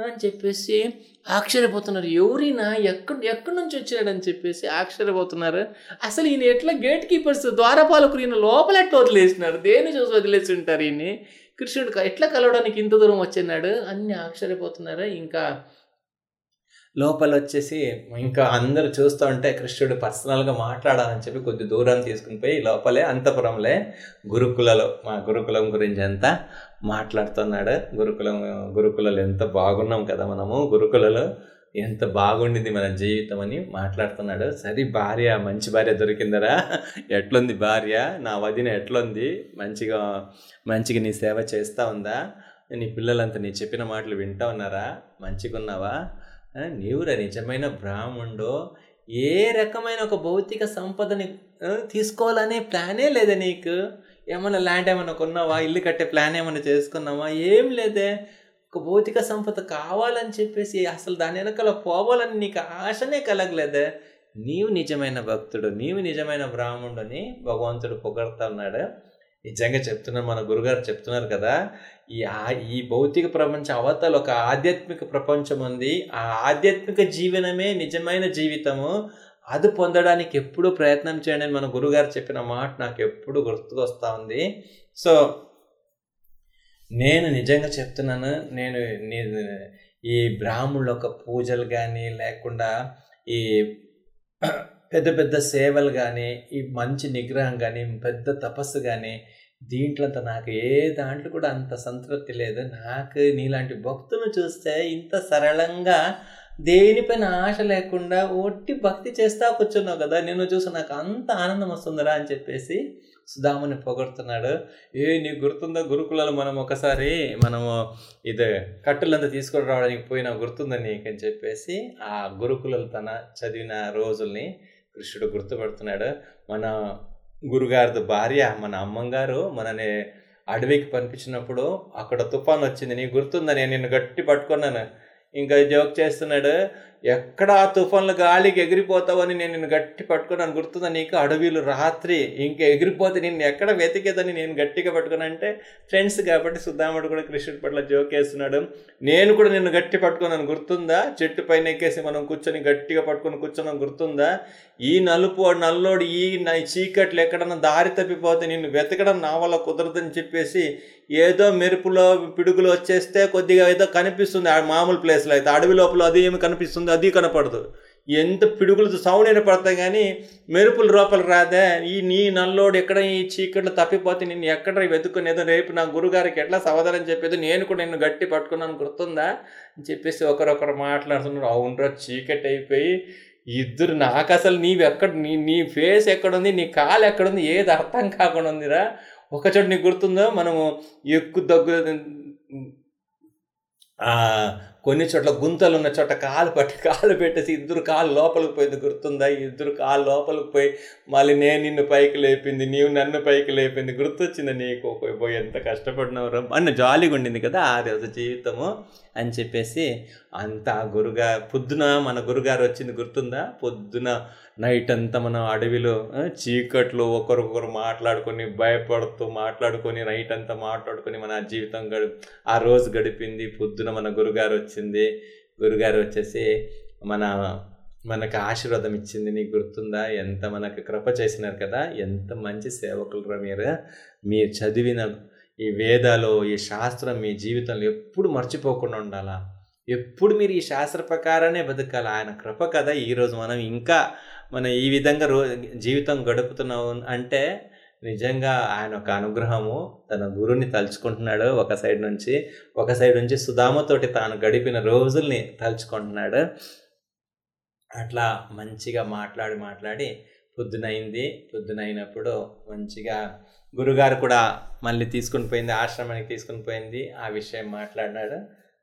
Speaker 1: అని చెప్పేసి ఆశ్చర్యపోతున్నారు. ఎవరైనా ఎక్కడ ఎక్కడి నుంచి వచ్చాడని చెప్పేసి ఆశ్చర్యపోతున్నారు. అసలు ఈయన ఎట్లా గేట్ కీపర్స్ ద్వారపాలకులు ఈయన లోపల ఎట్లా వదిలేసినారు? దేన్ని చూసి వదిలేసి ఉంటారు ఈయన్ని? కృష్ణుడు ఎట్లా కలవడానికి ఇంత దూరం వచ్చినాడు అన్ని ఆశ్చర్యపోతున్నారు. ఇంకా లోపల వచ్చేసి ఇంకా అందరూ చూస్తూ ఉంటే కృష్ణుడు పర్సనల్గా మాట్లాడాలని చెప్పి కొద్ది దూరం తీసుకుని పోయి లోపలే అంతపురంలే గురుకులలో మా గురుకులం గురించి అంతా మాట్లాడుతున్నాడు. గురుకులం గురుకులలో ఎంత బాగున్నాం కదా మనము. గురుకులలో ఎంత బాగుండింది మన జీవితం అని మాట్లాడుతున్నాడు. సరే భార్య మంచి భార్య దొరికిందరా? ఎట్లుంది భార్య? నా వదిన ఎట్లుంది? మంచిగా మంచిగా నీ సేవ చేస్తూ ఉందా? నీ పిల్లలంతా నీ చెప్పిన మాటలు వింటా ఉన్నారా? మంచిగా ఉన్నావా నీవురా నిజమైన బ్రాహ్మణుడో ఏ రకమైన ఒక భౌతిక సంపదని తీసుకోవాలనే ప్లానే లేదా నీకు? ఏమైనా ల్యాండ్ ఏమైనా కొన్నావా? ఇల్లు కట్టే ప్లాన్ ఏమైనా చేసుకున్నావా? ఏం లేదే. ఒక భౌతిక సంపద కావాలని చెప్పేసి అసలు దాని వెనకాల పోవాలని నీకు ఆశనే కలగలేదే. నీవు నిజమైన భక్తుడు నీవు నిజమైన బ్రాహ్మణుడు అని భగవంతుడు పొగడుతున్నాడు. నిజంగా చెప్తున్నారు మన గురుగారు చెప్తున్నారు కదా ఈ ఈ భౌతిక ప్రపంచం అవతల ఒక ఆధ్యాత్మిక ప్రపంచం ఉంది. ఆ ఆధ్యాత్మిక జీవనమే నిజమైన జీవితము. అది పొందడానికి ఎప్పుడూ ప్రయత్నం చేయండి అని మన గురుగారు చెప్పిన మాట నాకు ఎప్పుడు గుర్తుకొస్తా ఉంది. సో నేను నిజంగా చెప్తున్నాను నేను ఈ బ్రాహ్మణుల యొక్క పూజలు కానీ లేకుండా ఈ పెద్ద పెద్ద సేవలు కానీ ఈ మంచి నిగ్రహం కానీ పెద్ద తపస్సు కానీ దీంట్లో అంత నాకు ఏ దాంట్లో కూడా అంత సంతృప్తి లేదు. నాకు నీలాంటి భక్తులను చూస్తే ఇంత సరళంగా దేనిపైన ఆశ లేకుండా ఒట్టి భక్తి చేస్తా కూర్చున్నావు కదా నిన్ను చూసి నాకు అంత ఆనందం వస్తుందిరా అని చెప్పేసి సుధాముని పొగడుతున్నాడు. ఏ నీకు గుర్తుందా? గురుకులాలు మనం ఒకసారి మనము ఇది కట్టులంతా తీసుకొని రావడానికి పోయినా గుర్తుందా నీకు అని చెప్పేసి ఆ గురుకులలు తన చదివిన రోజుల్ని కృష్ణుడు గుర్తుపడుతున్నాడు. మన గురుగారిది భార్య మన అమ్మంగారు మనని అడవికి పంపించినప్పుడు అక్కడ తుఫాన్ వచ్చింది. నీకు గుర్తుందా? నేను నిన్ను గట్టి పట్టుకున్నాను. ఇంకా జోక్ చేస్తున్నాడు. ఎక్కడ ఆ తుఫాన్లు గాలికి ఎగిరిపోతావని నేను నిన్ను గట్టి పట్టుకున్నాను గుర్తుందా? నీకు అడవిలు రాత్రి ఇంకా ఎగిరిపోతే నిన్ను ఎక్కడ వెతికేదని నేను గట్టిగా పట్టుకున్నా అంటే ఫ్రెండ్స్ కాబట్టి సుద్దాముడు కూడా కృష్ణుడి పట్ల జోక్ వేస్తున్నాడు. నేను కూడా నిన్ను గట్టి పట్టుకున్నాను గుర్తుందా? చెట్టు పైన ఎక్కేసి మనం కూర్చొని గట్టిగా పట్టుకొని కూర్చున్నాం గుర్తుందా? ఈ నలుపు నల్లోడు ఈ నా- చీకట్లు ఎక్కడన్నా దారి తప్పిపోతే నిన్ను వెతకడం నా వల్ల కుదరదని చెప్పేసి ఏదో మెరుపులో పిడుగులు వచ్చేస్తే కొద్దిగా ఏదో కనిపిస్తుంది ఆ మామూలు ప్లేస్లో అయితే. అడవి లోపల అది ఏమి కనిపిస్తుంది అది కనపడదు. ఎంత పిడుగులు సౌండ్ అయినా పడతాయి కానీ మెరుపులు రూపాయలు రాదే. ఈ నీ నల్లోడు ఎక్కడ ఈ చీకట్లు తప్పిపోతే నిన్ను ఎక్కడ వెతుక్కునేదో రేపు నా గురుగారికి ఎట్లా సమాధానం చెప్పేది నేను కూడా నిన్ను గట్టి పట్టుకున్నాను గుర్తుందా? అని చెప్పేసి ఒకరొకరు మాట్లాడుతున్నారు. అవునరా చీకటి అయిపోయి ఇద్దరు నాకు అసలు నీవు ఎక్కడ నీ నీ ఫేస్ ఎక్కడుంది నీ కాలు ఎక్కడుంది ఏది అర్థం కాకుండా ఉందిరా? ఒకచోటి నీకు గుర్తుందో? మనము ఎక్కువ దగ్గు కొన్ని చోట్ల గుంతలు ఉన్న చోట కాలు పట్టి కాలు పెట్టేసి ఇద్దరు కాలు లోపలికి పోయింది గుర్తుందా? ఇద్దరు కాలు లోపలికి పోయి మళ్ళీ నేను నిన్ను పైకి లేపింది నీవు నన్ను పైకి లేపింది గుర్తొచ్చింది నీకు? పోయి ఎంత కష్టపడినవరు అన్న జాలీగా ఉండింది కదా ఆ రోజు జీవితము అని చెప్పేసి అంత గురుగారు పొద్దున మన గురుగారు వచ్చింది గుర్తుందా? పొద్దున నైట్ అంతా మనం అడవిలో చీకట్లో ఒకరికొకరు మాట్లాడుకొని భయపడుతూ మాట్లాడుకొని నైట్ అంతా మాట్లాడుకొని మన జీవితం గడి ఆ రోజు గడిపింది. పొద్దున మన గురుగారు వచ్చింది. గురుగారు వచ్చేసి మన మనకు ఆశీర్వాదం ఇచ్చింది. నీకు గుర్తుందా? ఎంత మనకు కృప చేసినారు కదా? ఎంత మంచి సేవకులరా మీరు. మీరు చదివిన ఈ వేదాలు ఈ శాస్త్రం మీ జీవితంలో ఎప్పుడు మర్చిపోకుండా ఉండాలా? ఎప్పుడు మీరు ఈ శాస్త్ర ప్రకారమే బతకాలి? ఆయన కృప కదా. ఈరోజు మనం ఇంకా మనం ఈ విధంగా రో జీవితం గడుపుతున్నాం అంటే నిజంగా ఆయన ఒక అనుగ్రహము తన గురువుని తలుచుకుంటున్నాడు ఒక సైడ్ నుంచి ఒక సైడ్ నుంచి సుధామతోటి తాను గడిపిన రోజుల్ని తలుచుకుంటున్నాడు. అట్లా మంచిగా మాట్లాడి మాట్లాడి పొద్దునైంది. పొద్దునైనప్పుడు మంచిగా గురుగారు కూడా మళ్ళీ తీసుకుని పోయింది ఆశ్రమానికి తీసుకుని పోయింది ఆ విషయం మాట్లాడినాడు.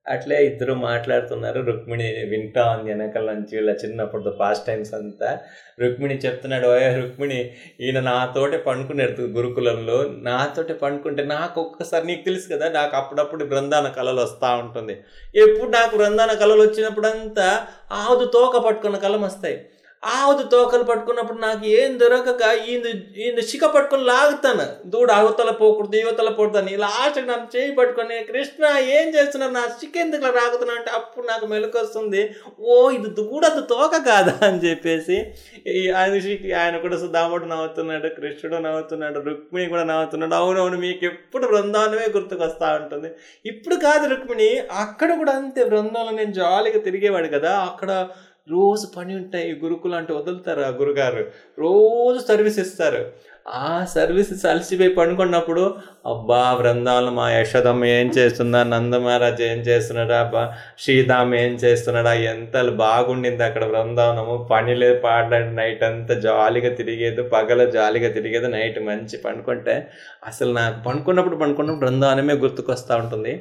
Speaker 1: అట్లే ఇద్దరు మాట్లాడుతున్నారు. రుక్మిణి వింటా ఉంది వెనకాల నుంచి వీళ్ళ చిన్నప్పుడు పాస్ట్ టైమ్స్ అంతా. రుక్మిణి చెప్తున్నాడు ఓయో రుక్మిణి ఈయన నాతోటే పండుకున్నాడు గురుకులంలో. నాతోటే పండుకుంటే నాకు ఒక్కసారి నీకు తెలుసు కదా నాకు అప్పుడప్పుడు బృందాన కళలు వస్తూ ఉంటుంది. ఎప్పుడు నాకు బృందాన కళలు వచ్చినప్పుడంతా ఆదు తోక పట్టుకున్న కళం వస్తాయి. ఆవుదు తోకలు పట్టుకున్నప్పుడు నాకు ఏం దొరకక ఈయన ఈయన చిక పట్టుకొని లాగుతాను. దూడ అవతల పోకూడదు యువతల పోడతాను ఇలా ఆశకు నన్ను చేయి పట్టుకొని కృష్ణ ఏం చేస్తున్నారు నా చిక ఎందుకు రాగుతున్నా అంటే అప్పుడు నాకు మెలకు వస్తుంది ఓ ఇది దూడదు తోక కాదా? అని చెప్పేసి ఆయన ఆయన కూడా సుధాముడు నవ్వుతున్నాడు కృష్ణుడు నవ్వుతున్నాడు రుక్మిణి కూడా నవ్వుతున్నాడు. అవునవును మీకు ఎప్పుడు బృందావనమే గుర్తుకొస్తా ఉంటుంది. ఇప్పుడు కాదు రుక్మిణి అక్కడ కూడా అంతే బృందావనం నేను జాలీగా తిరిగేవాడు కదా. అక్కడ రోజు పని ఉంటాయి గురుకులు అంటే వదులుతారు ఆ గురుగారు. రోజు సర్వీస్ ఇస్తారు. ఆ సర్వీస్ అలసిపోయి పడుకున్నప్పుడు అబ్బా బృందాలు మా యశోదమ్మ ఏం చేస్తుందా నందమహారాజ్ ఏం చేస్తున్నాడా అబ్బా శ్రీధామ్ ఏం చేస్తున్నాడా ఎంత బాగుండింది అక్కడ బృందావనము పని లేదు పాడలేదు నైట్ అంతా జాలీగా తిరిగేది పగల జాలీగా తిరిగేది నైట్ మంచి పండుకుంటే అసలు నాకు పండుకున్నప్పుడు పండుకున్నప్పుడు బృందావనమే గుర్తుకొస్తూ ఉంటుంది.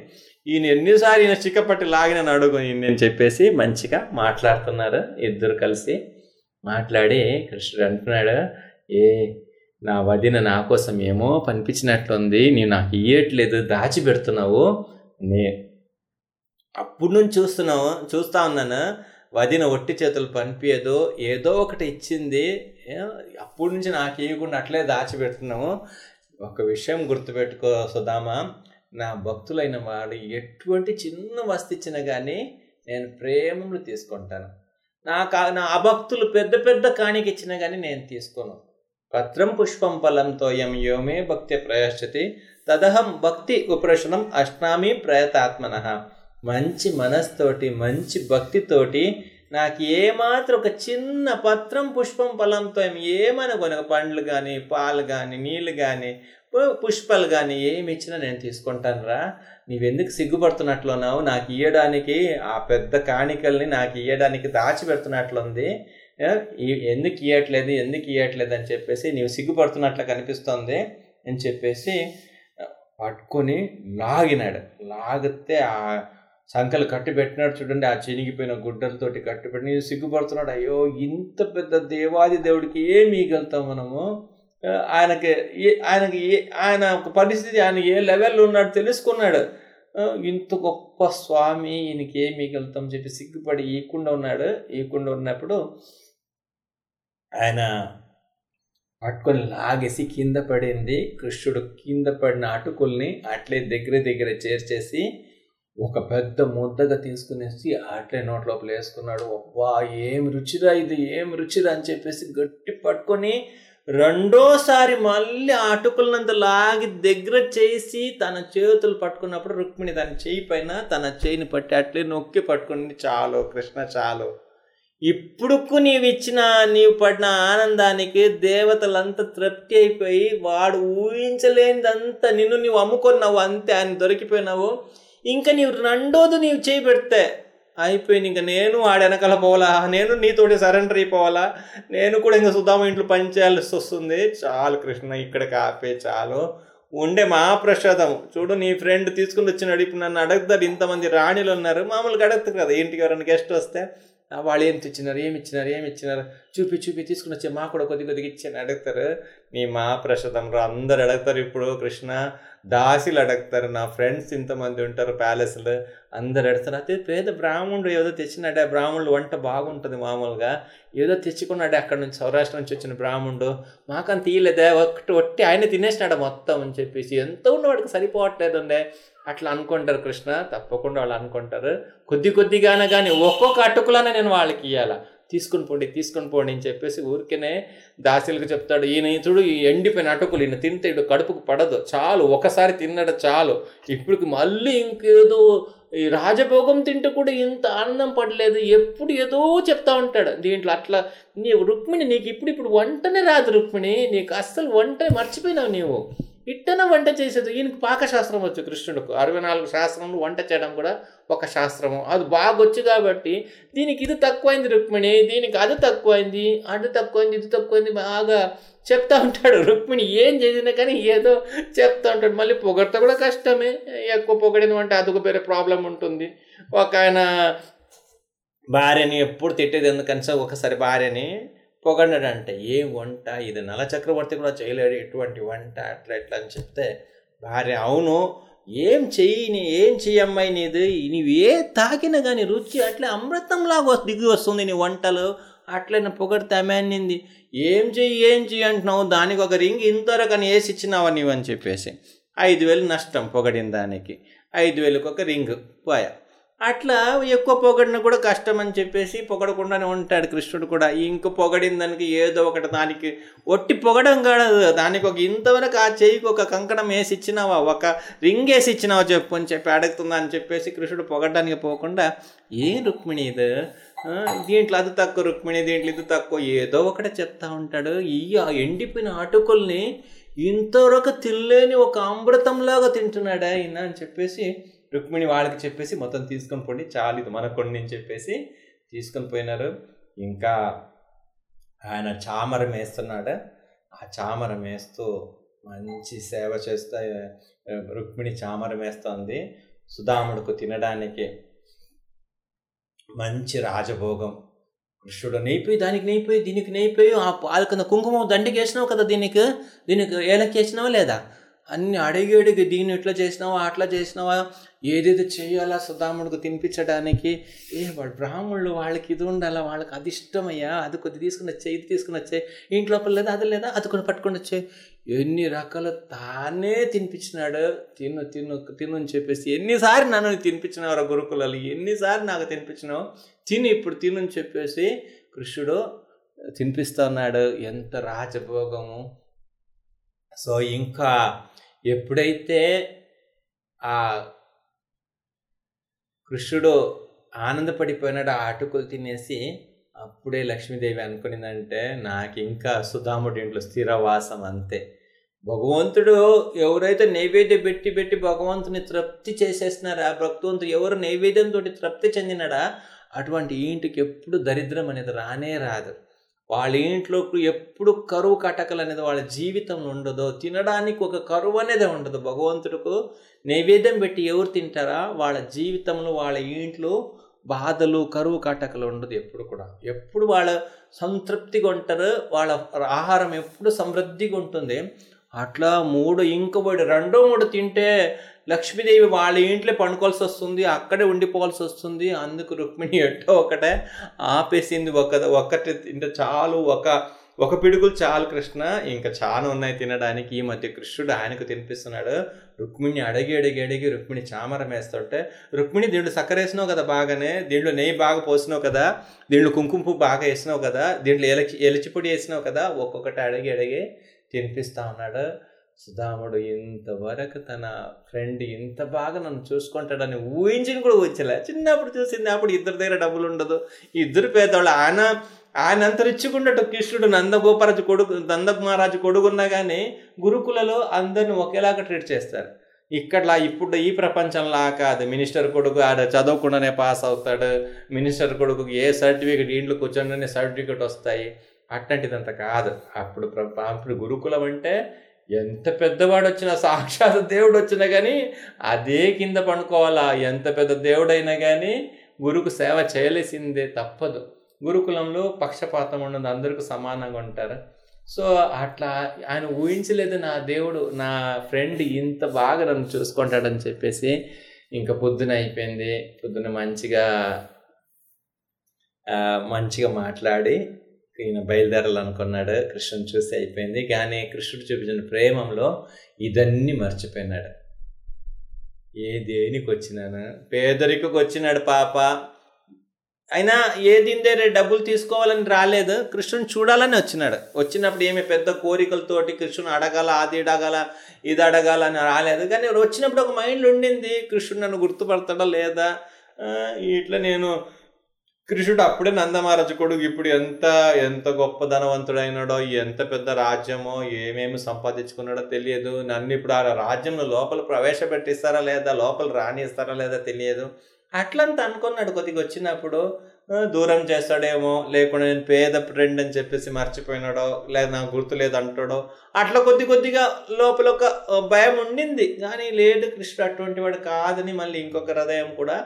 Speaker 1: ఈయన ఎన్నిసార్లు ఈయన చిక్కపట్టి లాగిన అడుగు నేను చెప్పేసి మంచిగా మాట్లాడుతున్నారు. ఇద్దరు కలిసి మాట్లాడి కృష్ణుడు అంటున్నాడు ఏ నా వదిన నా కోసం ఏమో పనిపించినట్లుంది. నీవు నాకు ఇయ్యట్లేదు దాచిపెడుతున్నావు. నే అప్పుడు నుంచి చూస్తున్నావు చూస్తా ఉన్నాను. వదిన ఒట్టి చేతులు పనిపించదు ఏదో ఒకటి ఇచ్చింది. అప్పుడు నుంచి నాకు ఇవ్వకుండా అట్లే దాచిపెడుతున్నావు. ఒక విషయం గుర్తుపెట్టుకో సుధామా. నా భక్తులైన వాడు ఎటువంటి చిన్న వస్తిచ్చినా కానీ నేను ప్రేమను తీసుకుంటాను. నా కా నా అభక్తులు పెద్ద పెద్ద కాణికి ఇచ్చినా కానీ నేను తీసుకోను. పత్రం పుష్పం ఫలంతో ఎం యోమే భక్తి ప్రయశ్చతి తదహం భక్తి ఉపరషణం అష్టామి ప్రయతాత్మన. మంచి మనస్తోటి మంచి భక్తితోటి నాకు ఏమాత్రం ఒక చిన్న పత్రం పుష్పం ఫలంతో ఏమైనా కొనక పండ్లు కానీ పాలు కానీ నీళ్ళు కానీ పుష్పాలు కానీ ఏమి ఇచ్చినా నేను తీసుకుంటాను రా నీవెందుకు సిగ్గుపడుతున్నట్లున్నావు? నాకు ఇయ్యడానికి ఆ పెద్ద కాణికల్ని నాకు ఇయ్యడానికి దాచిపెడుతున్నట్లుంది. ఎందుకు ఇయ్యట్లేదు? ఎందుకు ఇయ్యట్లేదు? అని చెప్పేసి నీవు సిగ్గుపడుతున్నట్లు కనిపిస్తోంది అని చెప్పేసి పట్టుకొని లాగినాడు. లాగితే ఆ సంకలు కట్టి పెట్టినాడు చూడండి ఆ చినిగిపోయిన గుడ్డలతోటి కట్టి పెట్టి నీవు సిగ్గుపడుతున్నాడు. అయ్యో ఇంత పెద్ద దేవాది దేవుడికి ఏమి ఇవ్వగలుగుతాం మనము? ఆయనకి ఏ- ఆయనకి ఏ ఆయన ఒక పరిస్థితి ఆయన ఏ లెవెల్లో ఉన్నాడు తెలుసుకున్నాడు. ఇంత గొప్ప స్వామి ఈయనకి ఏ మిగులుతాం చెప్పి సిగ్గుపడి ఈకుండా ఉన్నాడు. ఈకుండా ఉన్నప్పుడు ఆయన పట్టుకొని లాగేసి కింద పడింది. కృష్ణుడు కింద పడిన అటుకుల్ని అట్లే దగ్గర దగ్గర చేర్చేసి ఒక పెద్ద ముద్దగా తీసుకునేసి అట్లే నోట్ లోపల వేసుకున్నాడు. అబ్బా ఏం రుచిరా ఇది? ఏం రుచిరా అని చెప్పేసి గట్టి పట్టుకొని రెండోసారి మళ్ళీ ఆ అటుకులనంత లాగి దగ్గర చేసి తన చేతులు పట్టుకున్నప్పుడు రుక్మిణి దాని చేయి పైన తన చేయిని పట్టి అట్లే నొక్కి పట్టుకుని చాలు కృష్ణ చాలు. ఇప్పుడుకు నీవు ఇచ్చిన నీవు పడిన ఆనందానికి దేవతలంతా తృప్తి అయిపోయి వాడు ఊహించలేనిదంతా నిన్ను నీవు అమ్ముకున్నావు అంతే. ఆయన దొరికిపోయినావు. ఇంకా నీవు రెండోది నీవు చేయి పెడితే అయిపోయింది. ఇంకా నేను వాడి వెనకాల పోవాలా? నేను నీతోటి సరెండర్ అయిపోవాలా? నేను కూడా ఇంకా సుధామ ఇంట్లో పని చేయాల్సి వస్తుంది. చాలు కృష్ణ ఇక్కడికి ఆపే చాలు. ఉండే మా ప్రసాదం. చూడు నీ ఫ్రెండ్ తీసుకుని వచ్చినాడు. ఇప్పుడు నన్ను అడుగుతారు ఇంతమంది రాణిలు ఉన్నారు. మామూలుగా అడుగుతారు కదా ఇంటికి ఎవరైనా గెస్ట్ వస్తే. వాళ్ళు ఏం తెచ్చినారు? ఏమి ఇచ్చినారు? ఏమి ఇచ్చినారు? చూపి చూపి తీసుకుని వచ్చి. మా కూడా కొద్ది కొద్దిగా ఇచ్చాను అడుగుతారు. నీ మా ప్రసాదంలో అందరు అడుగుతారు ఇప్పుడు కృష్ణ. దాసిలు అడుగుతారు నా ఫ్రెండ్స్ ఇంతమంది ఉంటారు ప్యాలెస్లు. అందరు అడుగుతారు అదే పేద బ్రాహ్మణుడు ఏదో తెచ్చినాడే బ్రాహ్మణుడు వంట బాగుంటుంది మామూలుగా. ఏదో తెచ్చుకున్నాడే అక్కడ నుంచి సౌరాష్ట్ర నుంచి వచ్చిన బ్రాహ్మణుడు. మాకంత తీయలేదే ఒక్కటి ఒట్టి ఆయన తినేసినాడు మొత్తం అని చెప్పేసి. ఎంత ఉన్నవాడికి సరిపోవట్లేదు ఉండే. అట్లా అనుకుంటారు కృష్ణ తప్పకుండా వాళ్ళు అనుకుంటారు. కొద్ది కొద్దిగానే కానీ ఒక్కొక్క అటుకులనే నేను వాళ్ళకి ఇవ్వాలా తీసుకొని పోండి తీసుకొని పోండి అని చెప్పేసి ఊరికేనే దాసీలకు చెప్తాడు ఈయన ఇతడు ఈ ఎండిపోయిన అటుకులు ఈయన తింటే ఇటు కడుపుకు పడదు చాలు ఒకసారి తిన్నాడు చాలు. ఇప్పుడు మళ్ళీ ఇంకేదో ఈ రాజభోగం తింటే కూడా ఇంత ఆనందం పడలేదు ఎప్పుడు ఏదో చెప్తా ఉంటాడు. దీంట్లో అట్లా నీ రుక్మిణి నీకు ఇప్పుడు ఇప్పుడు వంటనే రాదు రుక్మిణి నీకు అస్సలు వంట మర్చిపోయినావు నీవు. ఇట్టన వంట చేసేది. ఈయనకు పాకశాస్త్రం వచ్చు కృష్ణుడికి. అరవై నాలుగు శాస్త్రంలో వంట చేయడం కూడా ఒక శాస్త్రము. అది బాగా వచ్చు కాబట్టి దీనికి ఇది తక్కువైంది రుక్మిణి దీనికి అది తక్కువైంది అది తక్కువైంది ఇది తక్కువైంది బాగా చెప్తా ఉంటాడు. రుక్మిణి ఏం చేసినా కానీ ఏదో చెప్తా ఉంటాడు. మళ్ళీ పొగడతా కూడా కష్టమే. ఎక్కువ పొగడిన అంటే అదొక వేరే ప్రాబ్లం ఉంటుంది. ఒక ఆయన భార్యని ఎప్పుడు తిట్టేది ఎందుకని ఒకసారి భార్యని పొగడడంట ఏం వంట? ఇది నల చక్రవర్తి కూడా చేయలేడు ఎటువంటి వంట అట్లా ఎట్లా అని చెప్తే భార్య అవును. ఏం చెయ్యి నీ ఏం చెయ్యమ్మాయి నీది? నీవే తాకినా కానీ రుచి అట్లే అమృతంలాగా దిగి వస్తుంది నీ వంటలు. అట్లనే పొగడితే అమ్మానింది ఏం చెయ్యి ఏం చెయ్యి అంటున్నావు? దానికి ఒక రింగ్ ఇంతవరకు అని వేసి ఇచ్చినావా నీవని చెప్పేసి. ఐదు వేలు నష్టం పొగడిన దానికి. ఐదు వేలకు ఒక రింగ్ పోయా. అట్లా ఎక్కువ పొగడిన కూడా కష్టం అని చెప్పేసి పొగడకుండానే ఉంటాడు కృష్ణుడు కూడా. ఇంక పొగడిన దానికి ఏదో ఒకటి దానికి ఒట్టి పొగడం కాదు. దానికి ఒక ఇంతవరకు ఆ చెయ్యికి ఒక కంకణం వేసి ఇచ్చినావా? ఒక రింగ్ వేసి ఇచ్చినావా చెప్పు అని చెప్పి అడుగుతుందా అని చెప్పేసి కృష్ణుడు పొగడడానికి పోకుండా ఏం రుక్మిణి ఇది? దీంట్లో అది తక్కువ రుక్మిణి దీంట్లో ఇది తక్కువ. ఏదో ఒకటి చెప్తా ఉంటాడు. ఈ ఎండిపోయిన అటుకుల్ని ఇంతవరకు తినలేని ఒక అమృతంలాగా తింటున్నాడా ఈయన అని చెప్పేసి రుక్మిణి వాళ్ళకి చెప్పేసి మొత్తం తీసుకొని పోండి చాలు ఇది మన కొన్ని అని చెప్పేసి తీసుకొని పోయినారు. ఇంకా ఆయన చామరం వేస్తున్నాడు. ఆ చామరం వేస్తూ మంచి సేవ చేస్తే రుక్మిణి చామరం వేస్తుంది. సుధాముడికి తినడానికి మంచి రాజభోగం. కృష్ణుడు నెయిపోయి దానికి నెయిపోయి దీనికి నెయిపోయి ఆ పాలకున్న కుంకుమ దండికి వేసినావు కదా దీనికి? దీనికి ఏలకి వేసినావు లేదా? అన్ని అడిగి అడిగి దీన్ని ఇట్లా చేసినావా అట్లా చేసినావా? ఏదేదో చేయాలా సుధాముడికి తినిపించడానికి? ఏ వాడు బ్రాహ్మణులు వాళ్ళకి ఇది ఉండాలా? వాళ్ళకి అది ఇష్టమయ్యా అది కొద్ది తీసుకుని వచ్చే ఇది తీసుకుని వచ్చే. ఇంట్లో లేదా అది లేదా అది కొన్ని పట్టుకొని వచ్చే. ఎన్ని రకాలు తానే తినిపించినాడు. తిను తిను తిను అని చెప్పేసి ఎన్నిసార్లు నన్ను తినిపించినావు గురుకులాలు? ఎన్నిసార్లు నాకు తినిపించినావు? తిని ఇప్పుడు తిను అని చెప్పేసి కృష్ణుడు తినిపిస్తా ఉన్నాడు. ఎంత రాజభోగము. సో ఇంకా ఎప్పుడైతే ఆ కృష్ణుడు ఆనందపడిపోయినాడు ఆ అటుకులు తినేసి అప్పుడే లక్ష్మీదేవి అనుకునిందంటే నాకు ఇంకా సుధాముడి ఇంట్లో స్థిరవాసం అంతే. భగవంతుడు ఎవరైతే నైవేద్యం పెట్టి పెట్టి భగవంతుని తృప్తి చేసేసినారా ఆ భక్తువంతుడు ఎవరు నైవేద్యంతో తృప్తి చెందినాడా అటువంటి ఇంటికి ఎప్పుడు దరిద్రం అనేది రానే రాదు. వాళ్ళ ఇంట్లో ఎప్పుడు కరువు కటకలు అనేది వాళ్ళ జీవితంలో ఉండదు తినడానికి ఒక కరువు అనేది ఉండదు. భగవంతుడికి నైవేద్యం పెట్టి ఎవరు తింటారా? వాళ్ళ జీవితంలో వాళ్ళ ఇంట్లో బాధలు కరువు కాటకలు ఉండదు ఎప్పుడు కూడా. ఎప్పుడు వాళ్ళ సంతృప్తిగా ఉంటారు వాళ్ళ ఆహారం ఎప్పుడు సమృద్ధిగా ఉంటుంది. అట్లా మూడు ఇంకబడి రెండో మూడు తింటే లక్ష్మీదేవి వాళ్ళ ఇంట్లో పండుకోవాల్సి వస్తుంది అక్కడే ఉండిపోవాల్సి వస్తుంది. అందుకు రుక్మిణి ఎట్టో ఒకటే ఆపేసింది ఒక ఒక్కటి తింటే చాలు ఒక ఒక పిడుగులు చాలు కృష్ణ. ఇంకా చాలా ఉన్నాయి తినడానికి. ఈ మధ్య కృష్ణుడు ఆయనకు తినిపిస్తున్నాడు. రుక్మిణి అడిగి అడిగి అడిగి రుక్మిణి చామరం వేస్తుంటే రుక్మిణి దీంట్లో సక్కరేసినావు కదా బాగానే దీంట్లో నెయ్యి బాగా పోసినావు కదా దీంట్లో కుంకుమ పువ్వు బాగా వేసినావు కదా దీంట్లో ఎలచి ఎలచిపొడి వేసినావు కదా ఒక్కొక్కటి అడిగి అడిగి తినిపిస్తా ఉన్నాడు. సుధాముడు ఇంతవరకు తన ఫ్రెండ్ ఇంత బాగా నన్ను చూసుకుంటాడని ఊహించిన కూడా వచ్చలే చిన్నప్పుడు చూసింది అప్పుడు ఇద్దరి దగ్గర డబ్బులు ఉండదు. ఇద్దరు పేదవాళ్ళు ఆయన ఆయన అంత రిచ్చుకున్నట్టు కృష్ణుడు నందగోపరాజు కొడుకు నందకుమారాజు కొడుకున్నా కానీ గురుకులలో అందరిని ఒకేలాగా ట్రీట్ చేస్తారు. ఇక్కడలా ఇప్పుడు ఈ ప్రపంచంలా కాదు. మినిస్టర్ కొడుకు ఆడ చదవకుండానే పాస్ అవుతాడు. మినిస్టర్ కొడుకు ఏ సర్టిఫికెట్ ఇంట్లో కూర్చొని సర్టిఫికెట్ వస్తాయి. అట్లాంటిదంత కాదు. అప్పుడు ప్ర- అప్పుడు గురుకులం అంటే ఎంత పెద్దవాడు వచ్చినా సాక్షాత్ దేవుడు వచ్చినా కానీ అదే కింద పండుకోవాలా? ఎంత పెద్ద దేవుడైనా కానీ గురుకు సేవ చేయలేసిందే తప్పదు. గురుకులంలో పక్షపాతం ఉండదు అందరికీ సమానంగా ఉంటారు. సో అట్లా ఆయన ఊహించలేదు నా దేవుడు నా ఫ్రెండ్ ఇంత బాగా నన్ను చూసుకుంటాడని చెప్పేసి ఇంకా పొద్దున అయిపోయింది. పొద్దున మంచిగా మంచిగా మాట్లాడి ఈయన బయలుదేరాలనుకున్నాడు. కృష్ణుని చూసి అయిపోయింది. కానీ కృష్ణుడు చూపించిన ప్రేమంలో ఇదన్నీ మర్చిపోయినాడు. ఏ దేనికి వచ్చినాను పేదరికకు వచ్చినాడు పాప. అయినా ఏ దిందే డబ్బులు తీసుకోవాలని రాలేదు. కృష్ణుని చూడాలని వచ్చినాడు. వచ్చినప్పుడు ఏమి పెద్ద కోరికలతోటి కృష్ణుని అడగాల అది అడగాల ఇది అడగాల అని రాలేదు. కానీ వచ్చినప్పుడు ఒక మైండ్ ఉండింది. కృష్ణుడు నన్ను గుర్తుపడతాడా లేదా? ఇట్లా నేను కృష్ణుడు అప్పుడే నందమహారాజు కొడుకు. ఇప్పుడు ఎంత ఎంత గొప్ప ధనవంతుడైనాడో ఎంత పెద్ద రాజ్యమో ఏమేమి సంపాదించుకున్నాడో తెలియదు. నన్ను ఇప్పుడు ఆ రాజ్యంలో లోపల ప్రవేశపెట్టిస్తారా లేదా లోపల రాణిస్తారా లేదా తెలియదు. అట్లంత అనుకున్నాడు కొద్దిగా వచ్చినప్పుడు. దూరం చేస్తాడేమో లేకుండా నేను పేద ఫ్రెండ్ అని చెప్పేసి మర్చిపోయినాడో లేదా నాకు గుర్తు లేదు అంటాడో. అట్లా కొద్ది కొద్దిగా లోపల ఒక భయం ఉండింది. కానీ లేదు కృష్ణుడు అటువంటి వాడు కాదని మళ్ళీ ఇంకొక హృదయం కూడా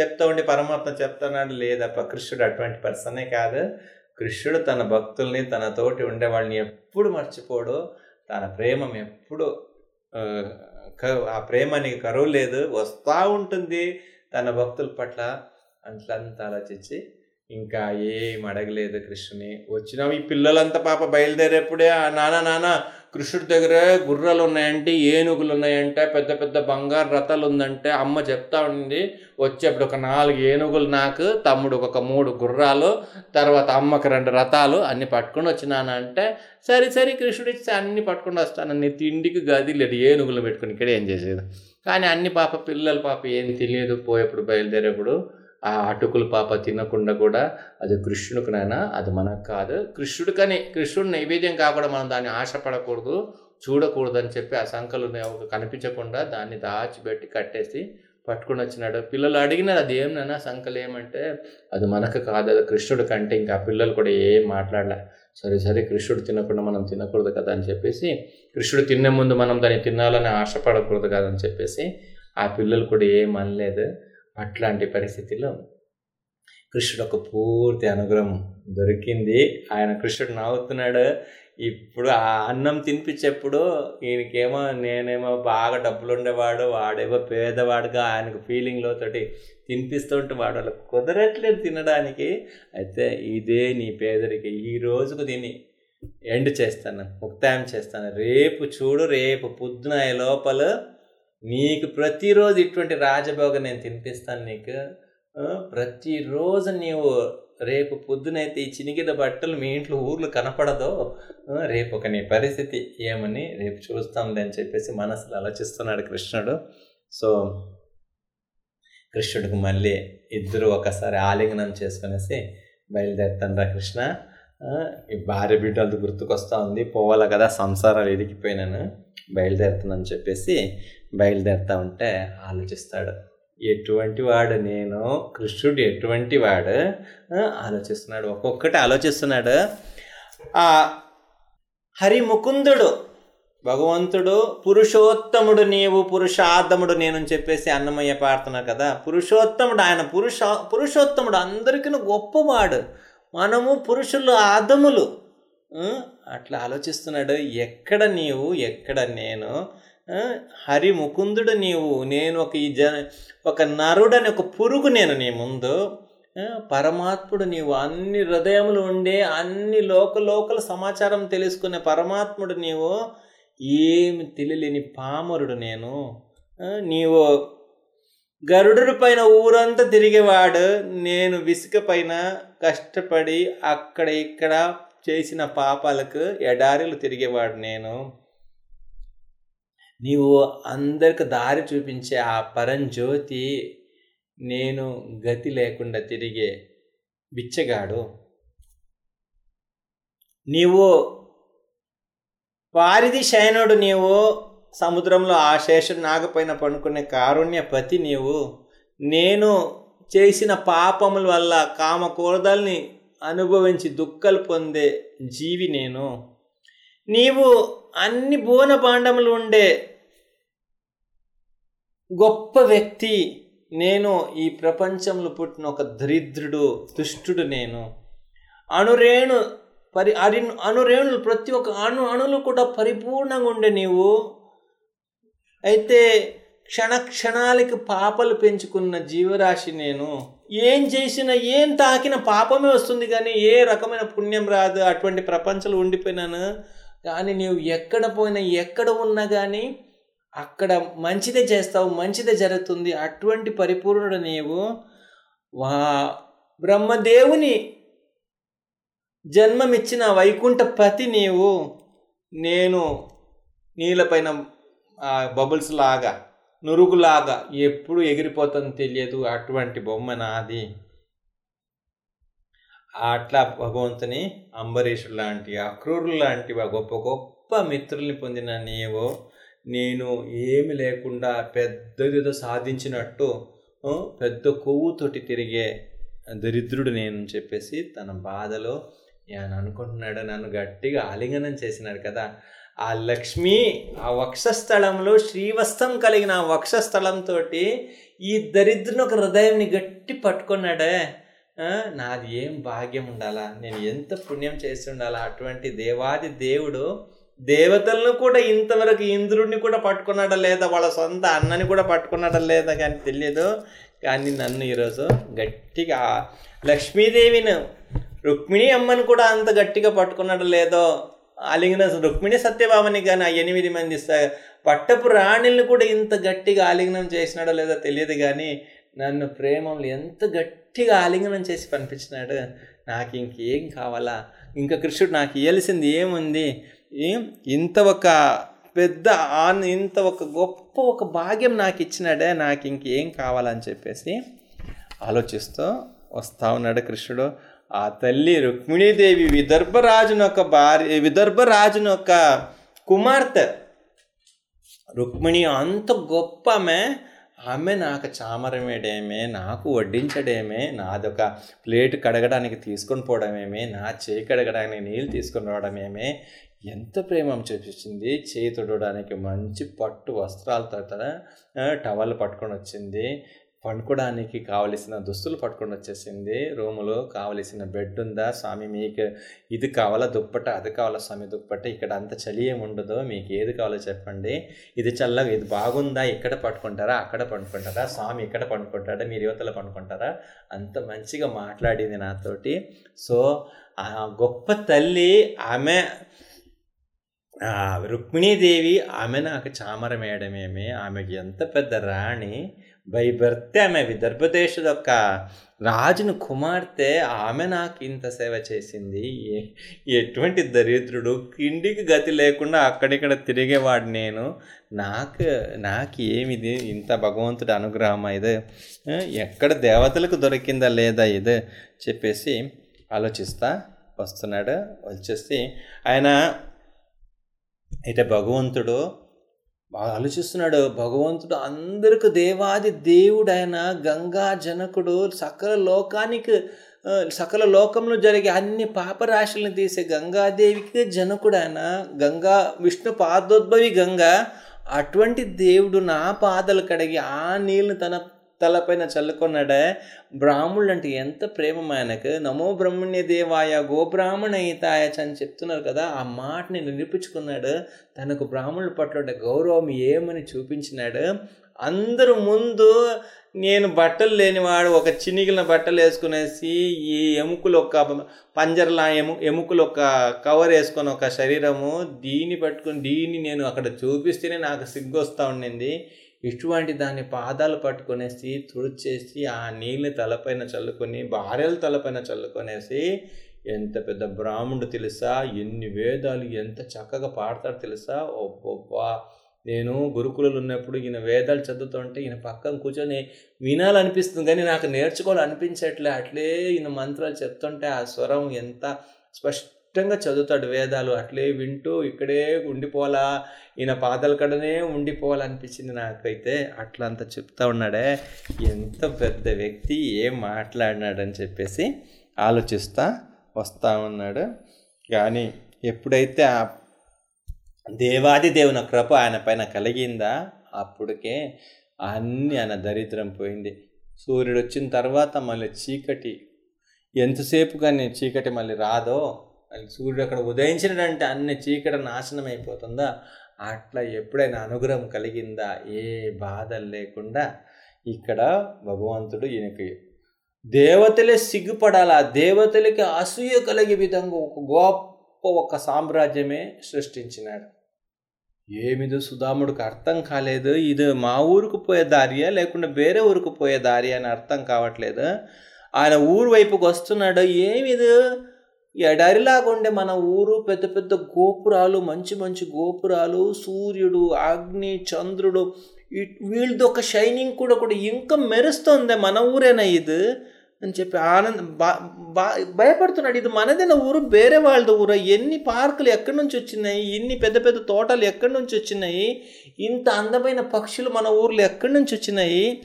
Speaker 1: చెప్తా ఉండి పరమాత్మ చెప్తున్నాడు లేదప్ప కృష్ణుడు అటువంటి పర్సనే కాదు. కృష్ణుడు తన భక్తుల్ని తన తోటి ఉండే వాళ్ళని ఎప్పుడు మర్చిపోడు. తన ప్రేమం ఎప్పుడు ఆ, క- ప్రేమని కరువు లేదు వస్తూ ఉంటుంది తన భక్తుల పట్ల. అట్లంతా ఆలోచించి ఇంకా ఏం అడగలేదు కృష్ణుని. వచ్చిన ఈ పిల్లలంతా పాప బయలుదేరేప్పుడే "ఆ నాన్న నాన్న కృష్ణుడి దగ్గర గుర్రాలు ఉన్నాయంటే ఏనుగులు ఉన్నాయంటే పెద్ద పెద్ద బంగారు రథాలు ఉందంటే అమ్మ చెప్తా ఉంది. వచ్చేప్పుడు ఒక నాలుగు ఏనుగులు నాకు తమ్ముడు ఒక మూడు గుర్రాలు తర్వాత అమ్మకి రెండు రథాలు అన్ని పట్టుకొని వచ్చినాను అంటే సరే సరే కృష్ణుడు ఇస్తే అన్ని పట్టుకొని వస్తాను. నీ తిండికి గది లేదు ఏనుగులు పెట్టుకుని ఇక్కడ ఏం చేసేది? కానీ అన్ని పాప పిల్లలు పాప ఏం తెలియదు పోయేప్పుడు బయలుదేరేప్పుడు ఆ అటుకులు పాప తినకుండా కూడా అది కృష్ణుడికి నైనా అది మనకు కాదు. కృష్ణుడికని కృష్ణుడు నైవేద్యం కాకుండా మనం దాన్ని ఆశపడకూడదు చూడకూడదు అని చెప్పి ఆ సంకలు కనిపించకుండా దాన్ని దాచిపెట్టి కట్టేసి పట్టుకుని వచ్చినాడు. పిల్లలు అడిగినారు అది ఏమన్నా సంకలు ఏమంటే అది మనకు కాదు అది కృష్ణుడి కంటే ఇంకా. పిల్లలు కూడా ఏం మాట్లాడలే. సరే సరే కృష్ణుడు తినకుండా మనం తినకూడదు కదా అని చెప్పేసి కృష్ణుడు తినే ముందు మనం దాన్ని తినాలని ఆశపడకూడదు కదా అని చెప్పేసి ఆ పిల్లలు కూడా ఏం అనలేదు. అట్లాంటి పరిస్థితిలో కృష్ణుడు ఒక పూర్తి అనుగ్రహం దొరికింది. ఆయన కృష్ణుడు నవ్వుతున్నాడు. ఇప్పుడు ఆ అన్నం తినిపించేప్పుడు ఈయనకేమో నేనేమో బాగా డబ్బులు ఉండేవాడు వాడేమో పేదవాడుగా ఆయనకు ఫీలింగ్లో తోటి తినిపిస్తుంటే వాడు వాళ్ళకి కుదరట్లేదు తినడానికి. అయితే ఇదే నీ పేదరికి. ఈ రోజుకు దీన్ని ఎండ్ చేస్తాను. ముక్తాయం చేస్తాను. రేపు చూడు రేపు పొద్దున లోపల నీకు ప్రతిరోజు ఇటువంటి రాజభోగం నేను తినిపిస్తాను నీకు ప్రతిరోజు నీవు రేపు పొద్దునైతే ఈ చినిగిన బట్టలు మీ ఇంట్లో ఊర్లు కనపడదో రేపు ఒక నీ పరిస్థితి ఏమని రేపు చూస్తాంలే అని చెప్పేసి మనసులో ఆలోచిస్తున్నాడు కృష్ణుడు. సో కృష్ణుడికి మళ్ళీ ఇద్దరు ఒకసారి ఆలింగనం చేసుకునేసి బయలుదేరుతాను కృష్ణ. ఈ భార్య బిడ్డలది గుర్తుకొస్తా ఉంది పోవాల కదా సంసారాలు ఎదిగిపోయినాను బయలుదేరుతుందని చెప్పేసి బయలుదేరుతా ఉంటే ఆలోచిస్తాడు. ఎటువంటి వాడు నేను కృష్ణుడు ఎటువంటి వాడు? ఆలోచిస్తున్నాడు. ఒక్కొక్కటి ఆలోచిస్తున్నాడు. ఆ హరి ముకుందుడు భగవంతుడు పురుషోత్తముడు నీవు పురుషార్థముడు నేను అని చెప్పేసి అన్నమయ్య పాడుతున్నారు కదా. పురుషోత్తముడు ఆయన పురుష పురుషోత్తముడు అందరికీ గొప్పవాడు. మనము పురుషులు ఆదములు. అట్లా ఆలోచిస్తున్నాడు. ఎక్కడ నీవు ఎక్కడ నేను? హరి ముకుందుడు నీవు నేను ఒక ఈ జ ఒక నరుడని ఒక పురుగు నేను నీ ముందు. పరమాత్ముడు నీవు అన్ని హృదయములు ఉండే అన్ని లోక లోకల సమాచారం తెలుసుకునే పరమాత్ముడు నీవు. ఏమి తెలియలేని పామరుడు నేను. నీవు గరుడు పైన ఊరంతా తిరిగేవాడు. నేను విసుక పైన కష్టపడి అక్కడ ఇక్కడ చేసిన పాపాలకు ఎడారిలు తిరిగేవాడు నేను. నీవు అందరికి దారి చూపించే ఆ పరంజ్యోతి నేను గతి లేకుండా తిరిగే బిచ్చగాడు. నీవు వారిది శయనుడు నీవు. సముద్రంలో ఆ శేషుడు నాగపైన పడుకునే కారుణ్య పతి నీవు. నేను చేసిన పాపముల వల్ల కామ కోరదల్ని అనుభవించి దుఃఖాలు పొందే జీవి నేను. నీవు అన్ని బోన పాండములు ఉండే గొప్ప వ్యక్తి నేను. ఈ ప్రపంచంలో పుట్టిన ఒక దరిద్రుడు దుష్టుడు నేను. అణురేణు పరి అరి అణురేణులు ప్రతి ఒక్క అణు అణులు కూడా పరిపూర్ణంగా ఉండే నీవు. అయితే క్షణ క్షణాలకి పాపలు పెంచుకున్న జీవరాశి నేను. ఏం చేసినా ఏం తాకిన పాపమే వస్తుంది కానీ ఏ రకమైన పుణ్యం రాదు. అటువంటి ప్రపంచంలో ఉండిపోయినాను. కానీ నీవు ఎక్కడ పోయినా ఎక్కడ ఉన్నా కానీ అక్కడ మంచిదే చేస్తావు మంచిదే జరుగుతుంది. అటువంటి పరిపూర్ణుడు నీవు. వా బ్రహ్మదేవుని జన్మమిచ్చిన వైకుంఠ పతి నీవు. నేను నీళ్ళపైన బబుల్స్ లాగా నురుగులాగా ఎప్పుడు ఎగిరిపోతుందో తెలియదు అటువంటి బొమ్మ నాది. అట్లా భగవంతుని అంబరీషుడు లాంటి అక్రూరులు లాంటి గొప్ప గొప్ప మిత్రుల్ని పొందిన నీవు నేను ఏమి లేకుండా పెద్దదిదో సాధించినట్టు పెద్ద కొవ్వుతోటి తిరిగే దరిద్రుడు నేను చెప్పేసి తన బాధలో ఆయన అనుకుంటున్నాడు నన్ను గట్టిగా ఆలింగనం చేసినాడు కదా ఆ లక్ష్మి ఆ వక్షస్థలంలో శ్రీవస్తం కలిగిన ఆ వక్షస్థలంతో ఈ దరిద్రుని ఒక హృదయంని గట్టి పట్టుకున్నాడే. నాది ఏం భాగ్యం ఉండాలా? నేను ఎంత పుణ్యం చేసి ఉండాలా? అటువంటి దేవాది దేవుడు దేవతలను కూడా ఇంతవరకు ఇంద్రుడిని కూడా పట్టుకున్నాడా లేదా? వాళ్ళ సొంత అన్నని కూడా పట్టుకున్నాడా లేదా కానీ తెలియదు కానీ నన్ను ఈరోజు గట్టిగా లక్ష్మీదేవిని రుక్మిణి అమ్మని కూడా అంత గట్టిగా పట్టుకున్నాడు లేదో ఆలింగనం రుక్మిణి సత్యభామని కానీ ఆ ఎనిమిది మంది పట్టపు రాణిల్ని కూడా ఇంత గట్టిగా ఆలింగనం చేసినాడో లేదో తెలియదు కానీ నన్ను ప్రేమంలో ఎంత గట్టిగా ఆలింగనం చేసి పంపించినాడు. నాకు ఇంకేం కావాలా? ఇంకా కృష్ణుడు నాకు ఇయ్యాల్సింది ఏముంది? ఇంత ఒక పెద్ద ఆన్ ఇంత ఒక గొప్ప ఒక భాగ్యం నాకు ఇచ్చినాడే నాకు ఇంకేం కావాలని చెప్పేసి ఆలోచిస్తూ వస్తా ఉన్నాడు కృష్ణుడు. ఆ తల్లి రుక్మిణీదేవి విదర్భరాజును ఒక భార్య విదర్భరాజును ఒక కుమార్తె. రుక్మిణి అంత గొప్ప ఆమె. ఆమె నాకు చామరమేడేమే నాకు వడ్డించడేమే నాదొక ప్లేట్ కడగడానికి తీసుకొని పోవడమేమే నా చేయి కడగడానికి నీళ్ళు తీసుకొని రావడమేమే. ఎంత ప్రేమ చూపించింది. చేయి తొడవడానికి మంచి పట్టు వస్త్రాలతో టవల్ పట్టుకొని వచ్చింది. పండుకోవడానికి కావలసిన దుస్తులు పట్టుకొని వచ్చేసింది. రూములో కావలసిన బెడ్ ఉందా? స్వామి మీకు ఇది కావాలా దుప్పట? అది కావాలా స్వామి దుప్పట? ఇక్కడ అంత చలి ఏమి ఉండదు. మీకు ఏది కావాలో చెప్పండి. ఇది చల్లగా ఇది బాగుందా? ఇక్కడ పట్టుకుంటారా అక్కడ పండుకుంటారా? స్వామి ఇక్కడ పండుకుంటారా మీరు యువతలో పండుకుంటారా? అంత మంచిగా మాట్లాడింది నాతోటి. సో ఆ గొప్ప తల్లి ఆమె రుక్మిణీదేవి ఆమె నాకు చామరం వేయడమేమి ఆమెకి ఎంత పెద్ద రాణి. బై బర్త్ ఆమె విదర్భదేశದ యొక్క రాజును కుమార్తె ఆమె నాకు ఇంత సేవ చేసింది. ఏ- ఎటువంటి దరిద్రుడు? కిండికి గతి లేకుండా అక్కడిక్కడ తిరిగేవాడు నేను. నాకు నాకు ఏమిది ఇంత భగవంతుడి అనుగ్రహం ఇది? ఎక్కడ దేవతలకు దొరికిందా లేదా ఇది? చెప్పేసి ఆలోచిస్తా వస్తున్నాడు. వచ్చేసి ఆయన అయితే భగవంతుడు ఆలోచిస్తున్నాడు. భగవంతుడు అందరికి దేవాది దేవుడైన గంగా జనకుడు సకల లోకానికి సకల లోకంలో జరిగే అన్ని పాపరాశులను తీసే గంగాదేవికి జనకుడైన గంగా విష్ణు పాదోద్భవి గంగా అటువంటి దేవుడు నా పాదలు కడిగి ఆ నీళ్ళని తన తలపైన చల్లుకున్నాడే బ్రాహ్మణులు అంటే ఎంత ప్రేమ ఆయనకు. నమో బ్రహ్మణ్య దేవాయ గోబ్రాహ్మణ హితాయ అని చెప్తున్నారు కదా ఆ మాటని నిరూపించుకున్నాడు. తనకు బ్రాహ్మణుల పట్ల ఉండే గౌరవం ఏమని చూపించినాడు? అందరూ ముందు నేను బట్టలు లేనివాడు ఒక చినిగిన బట్టలు వేసుకునేసి ఈ ఎముకలు ఒక పంజర్లా ఎము ఎముకలు ఒక కవర్ వేసుకొని ఒక శరీరము దీన్ని పట్టుకొని దీన్ని నేను అక్కడ చూపిస్తేనే నాకు సిగ్గు వస్తూ ఉండింది. ఇటువంటి దాని పాదాలు పట్టుకొనేసి తుడిచేసి ఆ నీళ్ళని తలపైన చల్లుకొని భార్యల తలపైన చల్లుకొనేసి ఎంత పెద్ద బ్రాహ్మణుడు తెలుసా? ఎన్ని వేదాలు ఎంత చక్కగా పాడతాడు తెలుసా? ఒబ్బొబ్బా నేను గురుకులలో ఉన్నప్పుడు ఈయన వేదాలు చదువుతుంటే ఈయన పక్కన కూర్చొని వినాలనిపిస్తుంది కానీ నాకు నేర్చుకోవాలనిపించట్లే. అట్లే ఈయన మంత్రాలు చెప్తుంటే ఆ స్వరం ఎంత స్పష్ట స్పష్టంగా చదువుతాడు వేదాలు. అట్లే వింటూ ఇక్కడే ఉండిపోవాలా ఈయన పాదల కడనే ఉండిపోవాలనిపించింది నాకైతే. అట్లా అంత చెప్తా ఉన్నాడే. ఎంత పెద్ద వ్యక్తి ఏం మాట్లాడినాడని చెప్పేసి ఆలోచిస్తా వస్తా ఉన్నాడు. కానీ ఎప్పుడైతే ఆ దేవాది దేవుని కృప ఆయన పైన కలిగిందా అప్పటికే అన్నీ ఆయన దరిద్రం పోయింది. సూర్యుడు వచ్చిన తర్వాత మళ్ళీ చీకటి. ఎంతసేపు కానీ చీకటి మళ్ళీ రాదో సూర్యుడు అక్కడ ఉదయించినడంటే అన్ని చీకటి నాశనం అయిపోతుందా అట్లా ఎప్పుడైనా అనుగ్రహం కలిగిందా? ఏ బాధ లేకుండా ఇక్కడ భగవంతుడు ఈయనకి దేవతలే సిగ్గుపడాలా? దేవతలకి అసూయ కలిగే విధంగా ఒక గొప్ప ఒక సామ్రాజ్యమే సృష్టించినాడు. ఏమిదో సుధాముడికి అర్థం కాలేదు. ఇది మా ఊరికి పోయే దారియా? లేకుండా వేరే ఊరికి పోయే దారియా అని అర్థం కావట్లేదు. ఆయన ఊరు వైపుకి వస్తున్నాడు. ఏమిదో? ఎడారిలాగా ఉండే మన ఊరు పెద్ద పెద్ద గోపురాలు మంచి మంచి గోపురాలు సూర్యుడు అగ్ని చంద్రుడు వీళ్ళది ఒక షైనింగ్ కూడా కూడా ఇంకా మెరుస్తుంది మన ఊరేనా ఇది? అని చెప్పి ఆనంద బా బా భయపడుతున్నాడు. ఇది మనదైన ఊరు? వేరే వాళ్ళది ఊరు? ఎన్ని పార్కులు ఎక్కడి నుంచి వచ్చినాయి? ఇన్ని పెద్ద పెద్ద తోటలు ఎక్కడి నుంచి వచ్చినాయి? ఇంత అందమైన పక్షులు మన ఊర్లో ఎక్కడి నుంచి వచ్చినాయి?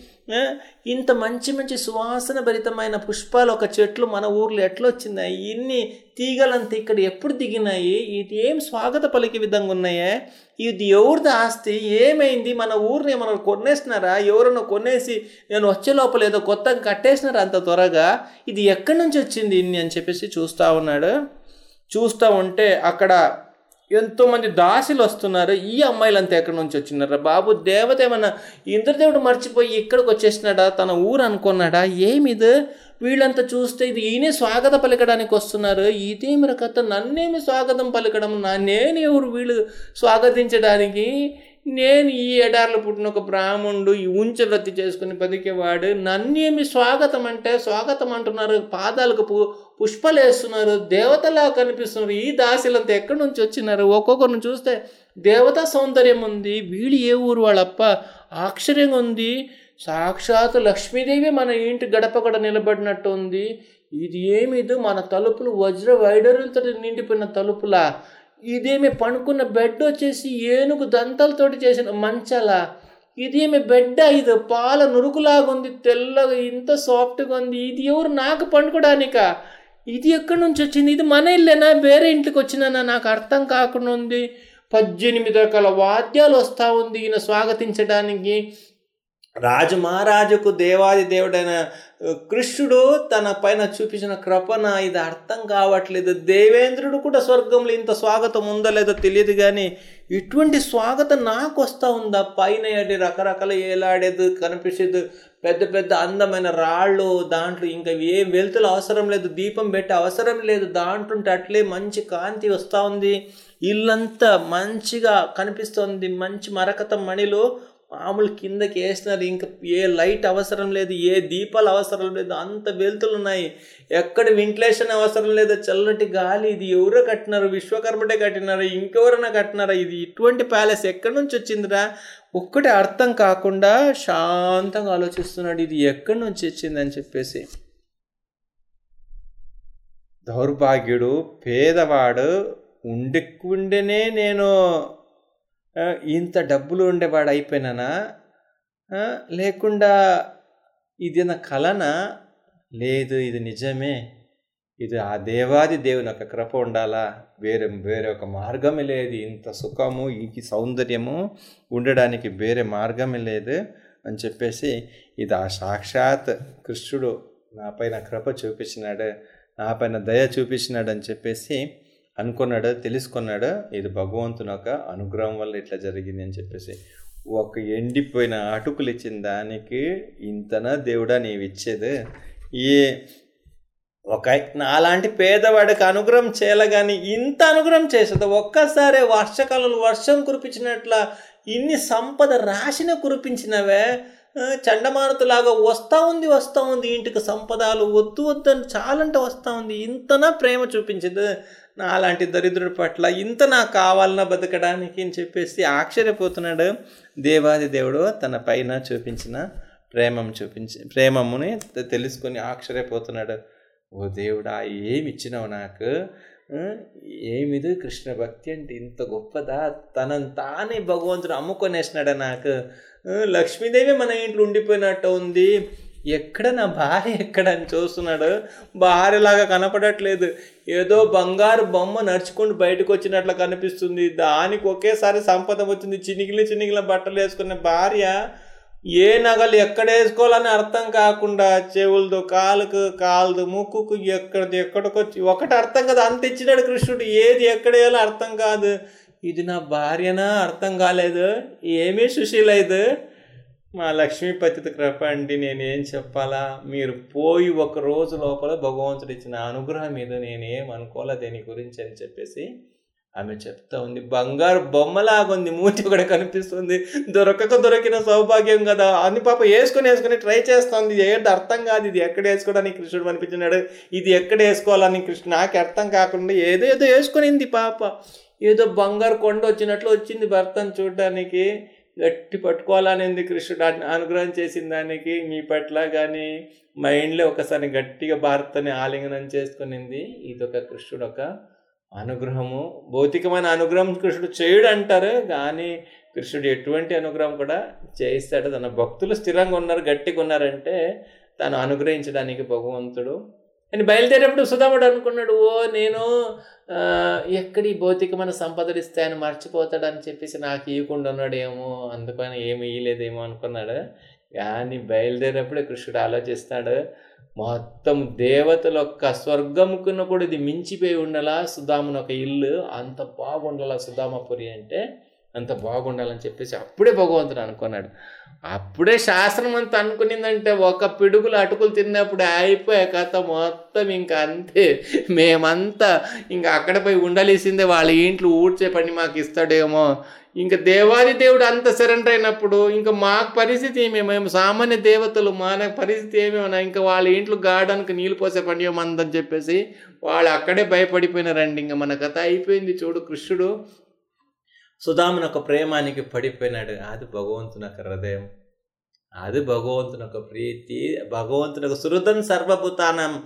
Speaker 1: ఇంత మంచి మంచి సువాసన భరితమైన పుష్పాలు ఒక చెట్లు మన ఊర్లో ఎట్లా వచ్చినాయి? ఇన్ని తీగలంతా ఇక్కడ ఎప్పుడు దిగినాయి? ఇది ఏం స్వాగత పలికే విధంగా ఉన్నాయే? ఇది ఎవరిది ఆస్తి? ఏమైంది? మన ఊరిని ఏమన్నా కొనేసినారా? ఎవరన్నా కొనేసి నేను వచ్చే లోపల ఏదో కొత్తగా కట్టేసినారా అంత త్వరగా? ఇది ఎక్కడి నుంచి వచ్చింది ఇన్ని అని చెప్పేసి చూస్తూ ఉన్నాడు. చూస్తూ ఉంటే అక్కడ ఎంతోమంది దాసులు వస్తున్నారు. ఈ అమ్మాయిలంతా ఎక్కడి నుంచి వచ్చినారా బాబు? దేవత ఏమన్నా ఇంద్రదేవుడు మర్చిపోయి ఇక్కడికి వచ్చేసినాడా? తన ఊరు అనుకున్నాడా? ఏమిది? వీళ్ళంతా చూస్తే ఇది ఈయనే స్వాగత పలకడానికి వస్తున్నారు. ఇదేమి కథ నన్నేమి స్వాగతం పలకడం? నా నేను ఎవరు వీళ్ళు స్వాగతించడానికి నేను ఈ ఎడార్లు పుట్టిన ఒక బ్రాహ్మణుడు ఈ ఉంచ వృత్తి చేసుకుని బతికేవాడు. నన్నేమి స్వాగతం అంటే స్వాగతం అంటున్నారు పాదాలకు పు పుష్పలేస్తున్నారు దేవతలా కనిపిస్తున్నారు. ఈ దాసిలంతా ఎక్కడి నుంచి వచ్చినారు? ఒక్కొక్కరిని చూస్తే దేవతా సౌందర్యం ఉంది. వీళ్ళు ఏ ఊరు వాళ్ళప్ప? ఆశ్చర్యంగా ఉంది. సాక్షాత్ లక్ష్మీదేవి మన ఇంటి గడప కూడా నిలబడినట్టు ఉంది ఇది? ఏమిదు మన తలుపులు వజ్ర వైడరులతో నిండిపోయిన తలుపులా? ఇదేమి పడుకున్న బెడ్ వచ్చేసి ఏనుగు దంతాలతోటి చేసిన మంచాల? ఇదేమి బెడ్ ఇది? పాల నురుకులాగా ఉంది తెల్లగా ఇంత సాఫ్ట్గా ఉంది. ఇది ఎవరు నాకు పండుకోడానిక? ఇది ఎక్కడి నుంచి వచ్చింది? ఇది మన ఇల్లేనా? వేరే ఇంటికి వచ్చినా నాకు అర్థం కాకుండా ఉంది. పద్దెనిమిది రకాల వాద్యాలు వస్తూ ఉంది ఈయన స్వాగతించడానికి. రాజు మహారాజుకు దేవాది దేవుడైన కృష్ణుడు తన పైన చూపించిన కృపణ ఇది అర్థం కావట్లేదు. దేవేంద్రుడు కూడా స్వర్గంలో ఇంత స్వాగతం ఉందో లేదో తెలియదు కానీ ఇటువంటి స్వాగతం నాకు వస్తూ ఉందా? పైన ఏటి రకరకాల ఏలాడేది కనిపించేది పెద్ద పెద్ద అందమైన రాళ్ళు దాంట్లో ఇంకా ఏం వెలుతులు అవసరం లేదు దీపం పెట్టే అవసరం లేదు దాంట్లో అట్లే మంచి కాంతి వస్తూ ఉంది. ఇల్లంతా మంచిగా కనిపిస్తుంది మంచి మరకత మణిలో మామూలు కిందకి వేసినారు ఇంకా ఏ లైట్ అవసరం లేదు ఏ దీపాలు అవసరం లేదు అంత వెలుతులు ఉన్నాయి ఎక్కడ వెంటిలేషన్ అవసరం లేదు చల్లటి గాలి ఇది ఎవరో కట్టినారు విశ్వకర్మటే కట్టినారు ఇంకెవరైనా కట్టినారా? ఇది ఇటువంటి ప్యాలెస్ ఎక్కడి నుంచి వచ్చిందిరా? ఒక్కటి అర్థం కాకుండా శాంతంగా ఆలోచిస్తున్నాడు ఇది ఎక్కడి నుంచి వచ్చిందని చెప్పేసి. దౌర్భాగ్యుడు పేదవాడు ఉండెక్కుండేనే నేను ఇంత డబ్బులు ఉండేవాడు అయిపోయినానా? లేకుండా ఇది నా కలనా? లేదు ఇది నిజమే. ఇది ఆ దేవాది దేవుని ఒక కృప ఉండాలా? వేరే వేరే ఒక మార్గమే లేదు. ఇంత సుఖము ఈ సౌందర్యము ఉండడానికి వేరే మార్గమే లేదు అని చెప్పేసి ఇది ఆ సాక్షాత్ కృష్ణుడు నా పైన కృప చూపించినాడు నా పైన దయ చూపించినాడు అని చెప్పేసి అనుకున్నాడు తెలుసుకున్నాడు ఇది భగవంతుని ఒక అనుగ్రహం వల్ల ఇట్లా జరిగింది అని చెప్పేసి. ఒక ఎండిపోయిన అటుకులు ఇచ్చిన దానికి ఇంతనా దేవుడా నీవు ఇచ్చేది? ఈ ఒక నాలాంటి పేదవాడికి అనుగ్రహం చేయాలి కానీ ఇంత అనుగ్రహం చేసేది? ఒక్కసారి వర్షకాలంలో వర్షం కురిపించినట్ల ఇన్ని సంపద రాసిన కురిపించినవే. చండమారుతలాగా వస్తూ ఉంది వస్తూ ఉంది. ఇంటికి సంపదాలు వద్దు వద్దు అని చాలంటే వస్తూ ఉంది. ఇంతనా ప్రేమ చూపించింది? అలాంటి దరిద్రుడి పట్ల ఇంత నాకు కావాలన్నా బతకడానికి అని చెప్పేసి ఆశ్చర్యపోతున్నాడు. దేవాది దేవుడు తన పైన చూపించిన ప్రేమం చూపించి ప్రేమముని తెలుసుకొని ఆశ్చర్యపోతున్నాడు. ఓ దేవుడా ఏమి ఇచ్చినావు నాకు ఏమిది కృష్ణ భక్తి అంటే ఇంత గొప్పదా? తనని తానే భగవంతుడు అమ్ముకొనేసినాడా నాకు? లక్ష్మీదేవి మన ఇంట్లో ఉండిపోయినట్టు ఉంది. ఎక్కడ నా భార్య ఎక్కడ అని చూస్తున్నాడు? భార్యలాగా కనపడట్లేదు. ఏదో బంగారు బొమ్మ నడుచుకుంటూ బయటకు వచ్చినట్లు కనిపిస్తుంది. దానికి ఒకేసారి సంపద వచ్చింది. చినిగిలి చినిగిల బట్టలు వేసుకున్న భార్య ఏ నగలు ఎక్కడ వేసుకోవాలని అర్థం కాకుండా చెవులతో కాలుకు కాలుదు ముక్కుకు ఎక్కడిది ఎక్కడికొచ్చి ఒకటి అర్థం కాదు. అంత ఇచ్చినాడు కృష్ణుడు. ఏది ఎక్కడ వేయాలో అర్థం కాదు. ఇది నా భార్యనా? అర్థం కాలేదు. ఏమీ సుశీలేదు. మా లక్ష్మీపతి కృప అండి నేనేం చెప్పాలా? మీరు పోయి ఒక రోజు లోపల భగవంతుడు ఇచ్చిన అనుగ్రహం మీద నేనేం అనుకోలే దీని గురించి అని చెప్పేసి ఆమె చెప్తా ఉంది. బంగారు బొమ్మలాగుంది మూతి కూడా కనిపిస్తుంది. దొరకక దొరికిన సౌభాగ్యం కదా. అని పాప వేసుకొని వేసుకొని ట్రై చేస్తుంది. ఏంటి అర్థం కాదు. ఇది ఎక్కడ వేసుకోవడానికి కృష్ణుడు అనిపించినాడు? ఇది ఎక్కడ వేసుకోవాలని కృష్ణ? నాకు అర్థం కాకుండా ఏదో ఏదో వేసుకునింది పాప. ఏదో బంగారు కొండ వచ్చినట్లు వచ్చింది భర్తను చూడడానికి. గట్టి పట్టుకోవాలనేది కృష్ణుడు అనుగ్రహం చేసిన దానికి మీ పట్ల కానీ మైండ్లో ఒకసారి గట్టిగా భారతని ఆలింగనం చేసుకునింది. ఇదొక కృష్ణుడు ఒక అనుగ్రహము. భౌతికమైన అనుగ్రహం కృష్ణుడు చేయుడు అంటారు కానీ కృష్ణుడు ఎటువంటి అనుగ్రహం కూడా చేయిస్తాడు. తన భక్తులు స్థిరంగా ఉన్నారు గట్టిగా ఉన్నారంటే తను అనుగ్రహించడానికి భగవంతుడు అని బయలుదేరేటప్పుడు సుధాముడు అనుకున్నాడు ఓ నేను ఎక్కడి భౌతికమైన సంపదలు ఇస్తాయని మర్చిపోతాడని చెప్పేసి నాకు ఇవ్వకుండా ఉన్నాడేమో అందుకని ఏమి ఇయ్యలేదేమో అనుకున్నాడు. కానీ బయలుదేరినప్పుడే కృష్ణుడు ఆలోచిస్తాడు మొత్తం దేవతల యొక్క స్వర్గముకున్న కూడా ఇది మించిపోయి ఉండాలా సుధాముని ఒక ఇల్లు అంత బాగుండాలా సుధామపురి అంటే
Speaker 2: అంత బాగుండాలని చెప్పేసి అప్పుడే భగవంతుడు అనుకున్నాడు. అప్పుడే శాస్త్రం అంతా అనుకునిందంటే ఒక పిడుగులు అటుకులు తిన్నప్పుడు అయిపోయే కథ మొత్తం ఇంకా అంతే. మేమంతా ఇంకా అక్కడ పోయి ఉండలేసిందే. వాళ్ళ ఇంట్లో ఊడ్చే పని మాకు ఇస్తాడేమో. ఇంకా దేవాది దేవుడు అంత సరెండర్ అయినప్పుడు ఇంకా మాకు పరిస్థితి ఏమి? మేము సామాన్య దేవతలు మన పరిస్థితి ఏమేమన్నా ఇంకా వాళ్ళ ఇంట్లో గార్డెన్కి నీళ్ళు పోసే పని ఏమందని చెప్పేసి వాళ్ళు అక్కడే భయపడిపోయినారండి. ఇంకా మన కథ అయిపోయింది చూడు కృష్ణుడు.
Speaker 1: సుధాముని ఒక ప్రేమానికి పడిపోయినాడు. అది భగవంతుని యొక్క హృదయం. అది భగవంతుని యొక్క ప్రీతి భగవంతుని యొక్క సుహృదం సర్వభూతానం.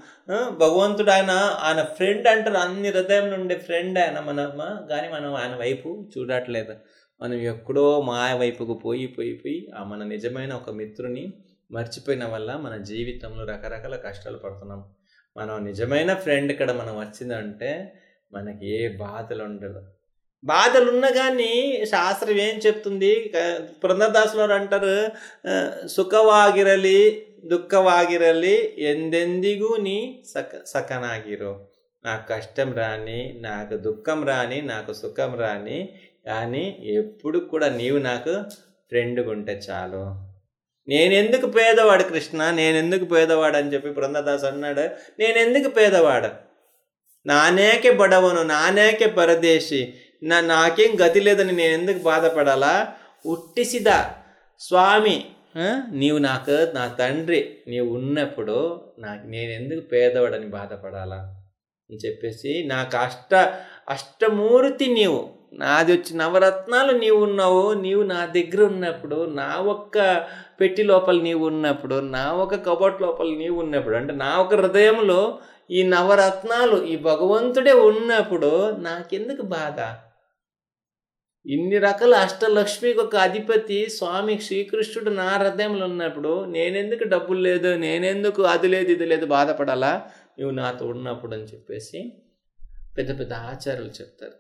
Speaker 1: భగవంతుడు ఆయన ఆయన ఫ్రెండ్ అంటారు. అన్ని హృదయం నుండి ఫ్రెండ్ ఆయన మన కానీ మనం ఆయన వైపు చూడట్లేదు. మనం ఎక్కడో మాయ వైపుకు పోయి పోయి పోయి ఆ మన నిజమైన ఒక మిత్రుని మర్చిపోయిన వల్ల మన జీవితంలో రకరకాల కష్టాలు పడుతున్నాం. మనం నిజమైన ఫ్రెండ్ ఇక్కడ మనం వచ్చిందంటే మనకి ఏ బాధలు ఉండదు బాధలున్నా కానీ శాస్త్రం ఏం చెప్తుంది? పురంధరదాసులు అంటారు సుఖవాగిరలి దుఃఖవాగిరలి ఎందెందిగూ నీ సక సకనాగిరు. నాకు కష్టం రాని నాకు దుఃఖం రాని నాకు సుఖం రాని కానీ ఎప్పుడు కూడా నీవు నాకు ఫ్రెండ్గా ఉంటే చాలు. నేనెందుకు పేదవాడు కృష్ణ? నేనెందుకు పేదవాడు అని చెప్పి బృందదాస్ అన్నాడు. నేనెందుకు పేదవాడు? నానేకే బడవను నానేకే పరదేశి నా నాకేం గతి లేదని నేను ఎందుకు బాధపడాలా? ఉట్టిసిదా. స్వామి నీవు నాకు నా తండ్రి నీవు ఉన్నప్పుడు నాకు నేను ఎందుకు పేదవాడని బాధపడాలా? అని చెప్పేసి నాకు అష్ట అష్టమూర్తి నీవు. నాది వచ్చి నవరత్నాలు నీవు ఉన్నావు. నీవు నా దగ్గర ఉన్నప్పుడు నా ఒక్క పెట్టి లోపల నీవు ఉన్నప్పుడు నా ఒక కబోట్ లోపల నీవు ఉన్నప్పుడు అంటే నా ఒక హృదయంలో ఈ నవరత్నాలు ఈ భగవంతుడే ఉన్నప్పుడు నాకెందుకు బాధ? ఇన్ని రకాల అష్టలక్ష్మికి ఒక అధిపతి స్వామి శ్రీకృష్ణుడు నా హృదయంలో ఉన్నప్పుడు నేనెందుకు డబ్బులు లేదు నేనెందుకు అది లేదు ఇది లేదు బాధపడాలా? నువ్వు నాతో ఉన్నప్పుడు అని చెప్పేసి పెద్ద పెద్ద ఆచార్యులు చెప్తారు.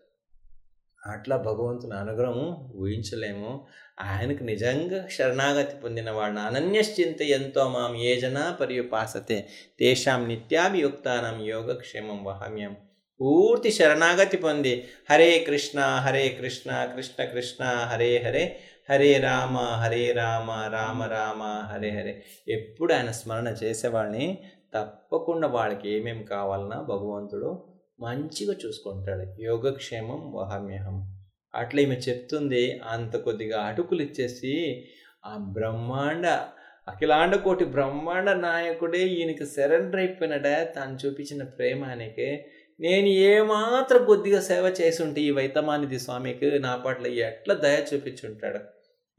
Speaker 1: అట్లా భగవంతుని అనుగ్రహం ఊహించలేము. ఆయనకు నిజంగా శరణాగతి పొందిన వాడిని అనన్యశ్చింత ఎంతో మాం ఏ జనా పర్యుపాసతే. తేషాం నిత్యాభియుక్తానం యోగక్షేమం వహమ్యం. పూర్తి శరణాగతి పొంది. హరే కృష్ణ హరే కృష్ణ కృష్ణ కృష్ణ హరే హరే హరే రామ హరే రామ రామ రామ హరే హరే. ఎప్పుడు ఆయన స్మరణ చేసేవాడిని తప్పకుండా వాళ్ళకి ఏమేమి కావాలన్నా భగవంతుడు మంచిగా చూసుకుంటాడు. యోగక్షేమం వహమ్యహం. అట్లా ఈమె చెప్తుంది అంత కొద్దిగా అటుకులు ఇచ్చేసి ఆ బ్రహ్మాండ అఖిలాండ కోటి బ్రహ్మాండ నాయకుడే ఈయనకి సరెండర్ అయిపోయినాడే? తాను చూపించిన ప్రేమ ఆయనకి నేను ఏమాత్రం కొద్దిగా సేవ చేసుంటే ఈ వైతమానిది స్వామికి నా పట్ల ఎట్లా దయ చూపించుంటాడు?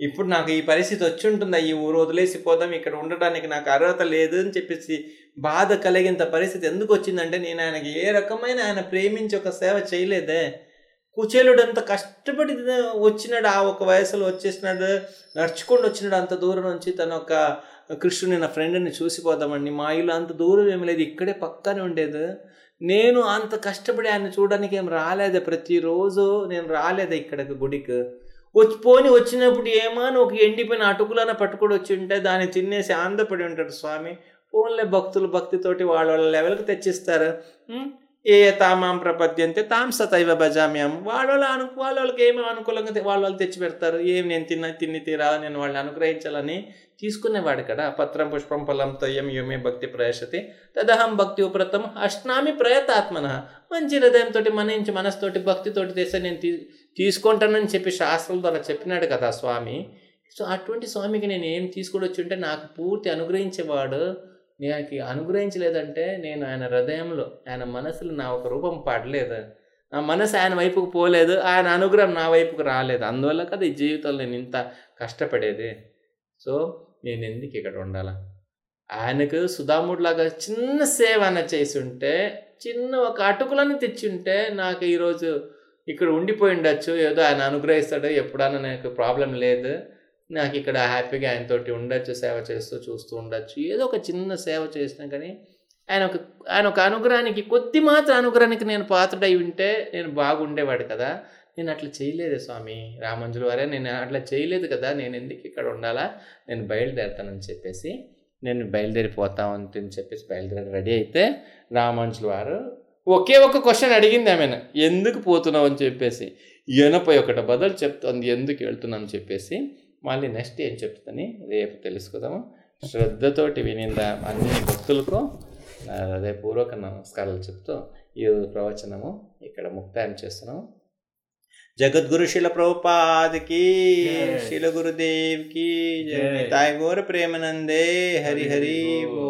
Speaker 1: ఇప్పుడు నాకు ఈ పరిస్థితి వచ్చి ఉంటుందా ఈ ఊరు వదిలేసి పోదాం. ఇక్కడ ఉండడానికి నాకు అర్హత లేదు అని చెప్పేసి బాధ కలిగేంత పరిస్థితి ఎందుకు వచ్చిందంటే నేను ఆయనకి ఏ రకమైన ఆయన ప్రేమించి ఒక సేవ చేయలేదే. కుచేలుడు అంత కష్టపడి వచ్చినాడు. ఆ ఒక వయసులో వచ్చేసినాడు. నడుచుకొని వచ్చినాడు అంత దూరం నుంచి. తన ఒక కృష్ణుని నా ఫ్రెండ్ని చూసిపోదామండి మా ఇల్లు అంత దూరం ఏమి లేదు. ఇక్కడే పక్కనే ఉండేది. నేను అంత కష్టపడి ఆయన చూడడానికి ఏం రాలేదు. ప్రతిరోజు నేను రాలేదు ఇక్కడికి గుడికి. వచ్చి పోని వచ్చినప్పుడు ఏమని ఒక ఎండిపోయిన అటుకులన పట్టుకొని వచ్చి ఉంటే దాన్ని తినేసి ఆనందపడి ఉంటాడు స్వామి. ఫోన్లే భక్తులు భక్తితోటి వాళ్ళ వాళ్ళ లెవెల్కి తెచ్చిస్తారు. ఏ తామాం ప్రపద్యంతే తాం సతైవ భజామ్యం. వాళ్ళ అను వాళ్ళ వాళ్ళకి ఏమేమి అనుకూలంగా వాళ్ళు వాళ్ళ వాళ్ళు తెచ్చి పెడతారు. ఏం నేను తిన్న తిని తీరా నేను వాళ్ళని అనుగ్రహించాలని తీసుకునేవాడు కదా. పత్రం పుష్పం ఫలం తయ్యం యోమే భక్తి ప్రయశతి. తదహం భక్తి ఉపరతం అష్టామి ప్రయతాత్మన. మంచి హృదయంతో మనించి మనసుతోటి భక్తితోటి తెస్తే నేను తీ తీసుకుంటానని చెప్పి శాస్త్రం ద్వారా చెప్పినాడు కదా స్వామి. సో అటువంటి స్వామికి నేను ఏం తీసుకొని వచ్చి ఉంటే నాకు పూర్తి అనుగ్రహించేవాడు నాకు అనుగ్రహించలేదంటే నేను ఆయన హృదయంలో ఆయన మనసులో నా ఒక రూపం పడలేదు. నా మనసు ఆయన వైపుకు పోలేదు ఆయన అనుగ్రహం నా వైపుకు రాలేదు. అందువల్ల కదా ఈ జీవితంలో నేను ఇంత కష్టపడేది. సో నేను ఎందుకు ఇక్కడ ఉండాలా? ఆయనకు సుధాముడిలాగా చిన్న సేవ అన్న చేసి ఉంటే చిన్న ఒక అటుకులను తెచ్చి ఉంటే నాకు ఈరోజు ఇక్కడ ఉండిపోయి ఉండొచ్చు. ఏదో ఆయన అనుగ్రహిస్తాడు ఎప్పుడైనా నాకు ప్రాబ్లం లేదు. నాకు ఇక్కడ హ్యాపీగా ఆయనతోటి ఉండొచ్చు సేవ చేస్తూ చూస్తూ ఉండొచ్చు. ఏదో ఒక చిన్న సేవ చేసినా కానీ ఆయన ఒక ఆయన ఒక అనుగ్రహానికి కొద్ది మాత్రం అనుగ్రహానికి నేను పాత్రడై ఉంటే నేను బాగుండేవాడు కదా. నేను అట్లా చేయలేదు స్వామి. రామంజుల వారే నేను అట్లా చేయలేదు కదా. నేను ఎందుకు ఇక్కడ ఉండాలా? నేను బయలుదేరుతానని చెప్పేసి నేను బయలుదేరిపోతా అని చెప్పేసి బయలుదేరి రెడీ అయితే రామాంజుల వారు ఒకే ఒక క్వశ్చన్ అడిగింది ఆమెను. ఎందుకు పోతున్నావు అని చెప్పేసి ఎనభై ఒకటి బదులు చెప్తుంది ఎందుకు వెళ్తున్నాను చెప్పేసి మళ్ళీ నెక్స్ట్ ఏం చెప్తుందని రేపు తెలుసుకుందాము. శ్రద్ధతోటి వినిందా అన్ని భక్తులకు అదే పూర్వక నమస్కారాలు చెప్తూ ఈ ప్రవచనము ఇక్కడ ముక్తాయం చేస్తున్నాము.
Speaker 3: జగద్గురు శిల ప్రభుపాదికి శిల
Speaker 4: గురుదేవికి
Speaker 3: తాయి గోర ప్రేమనందే హరి హరి ఓ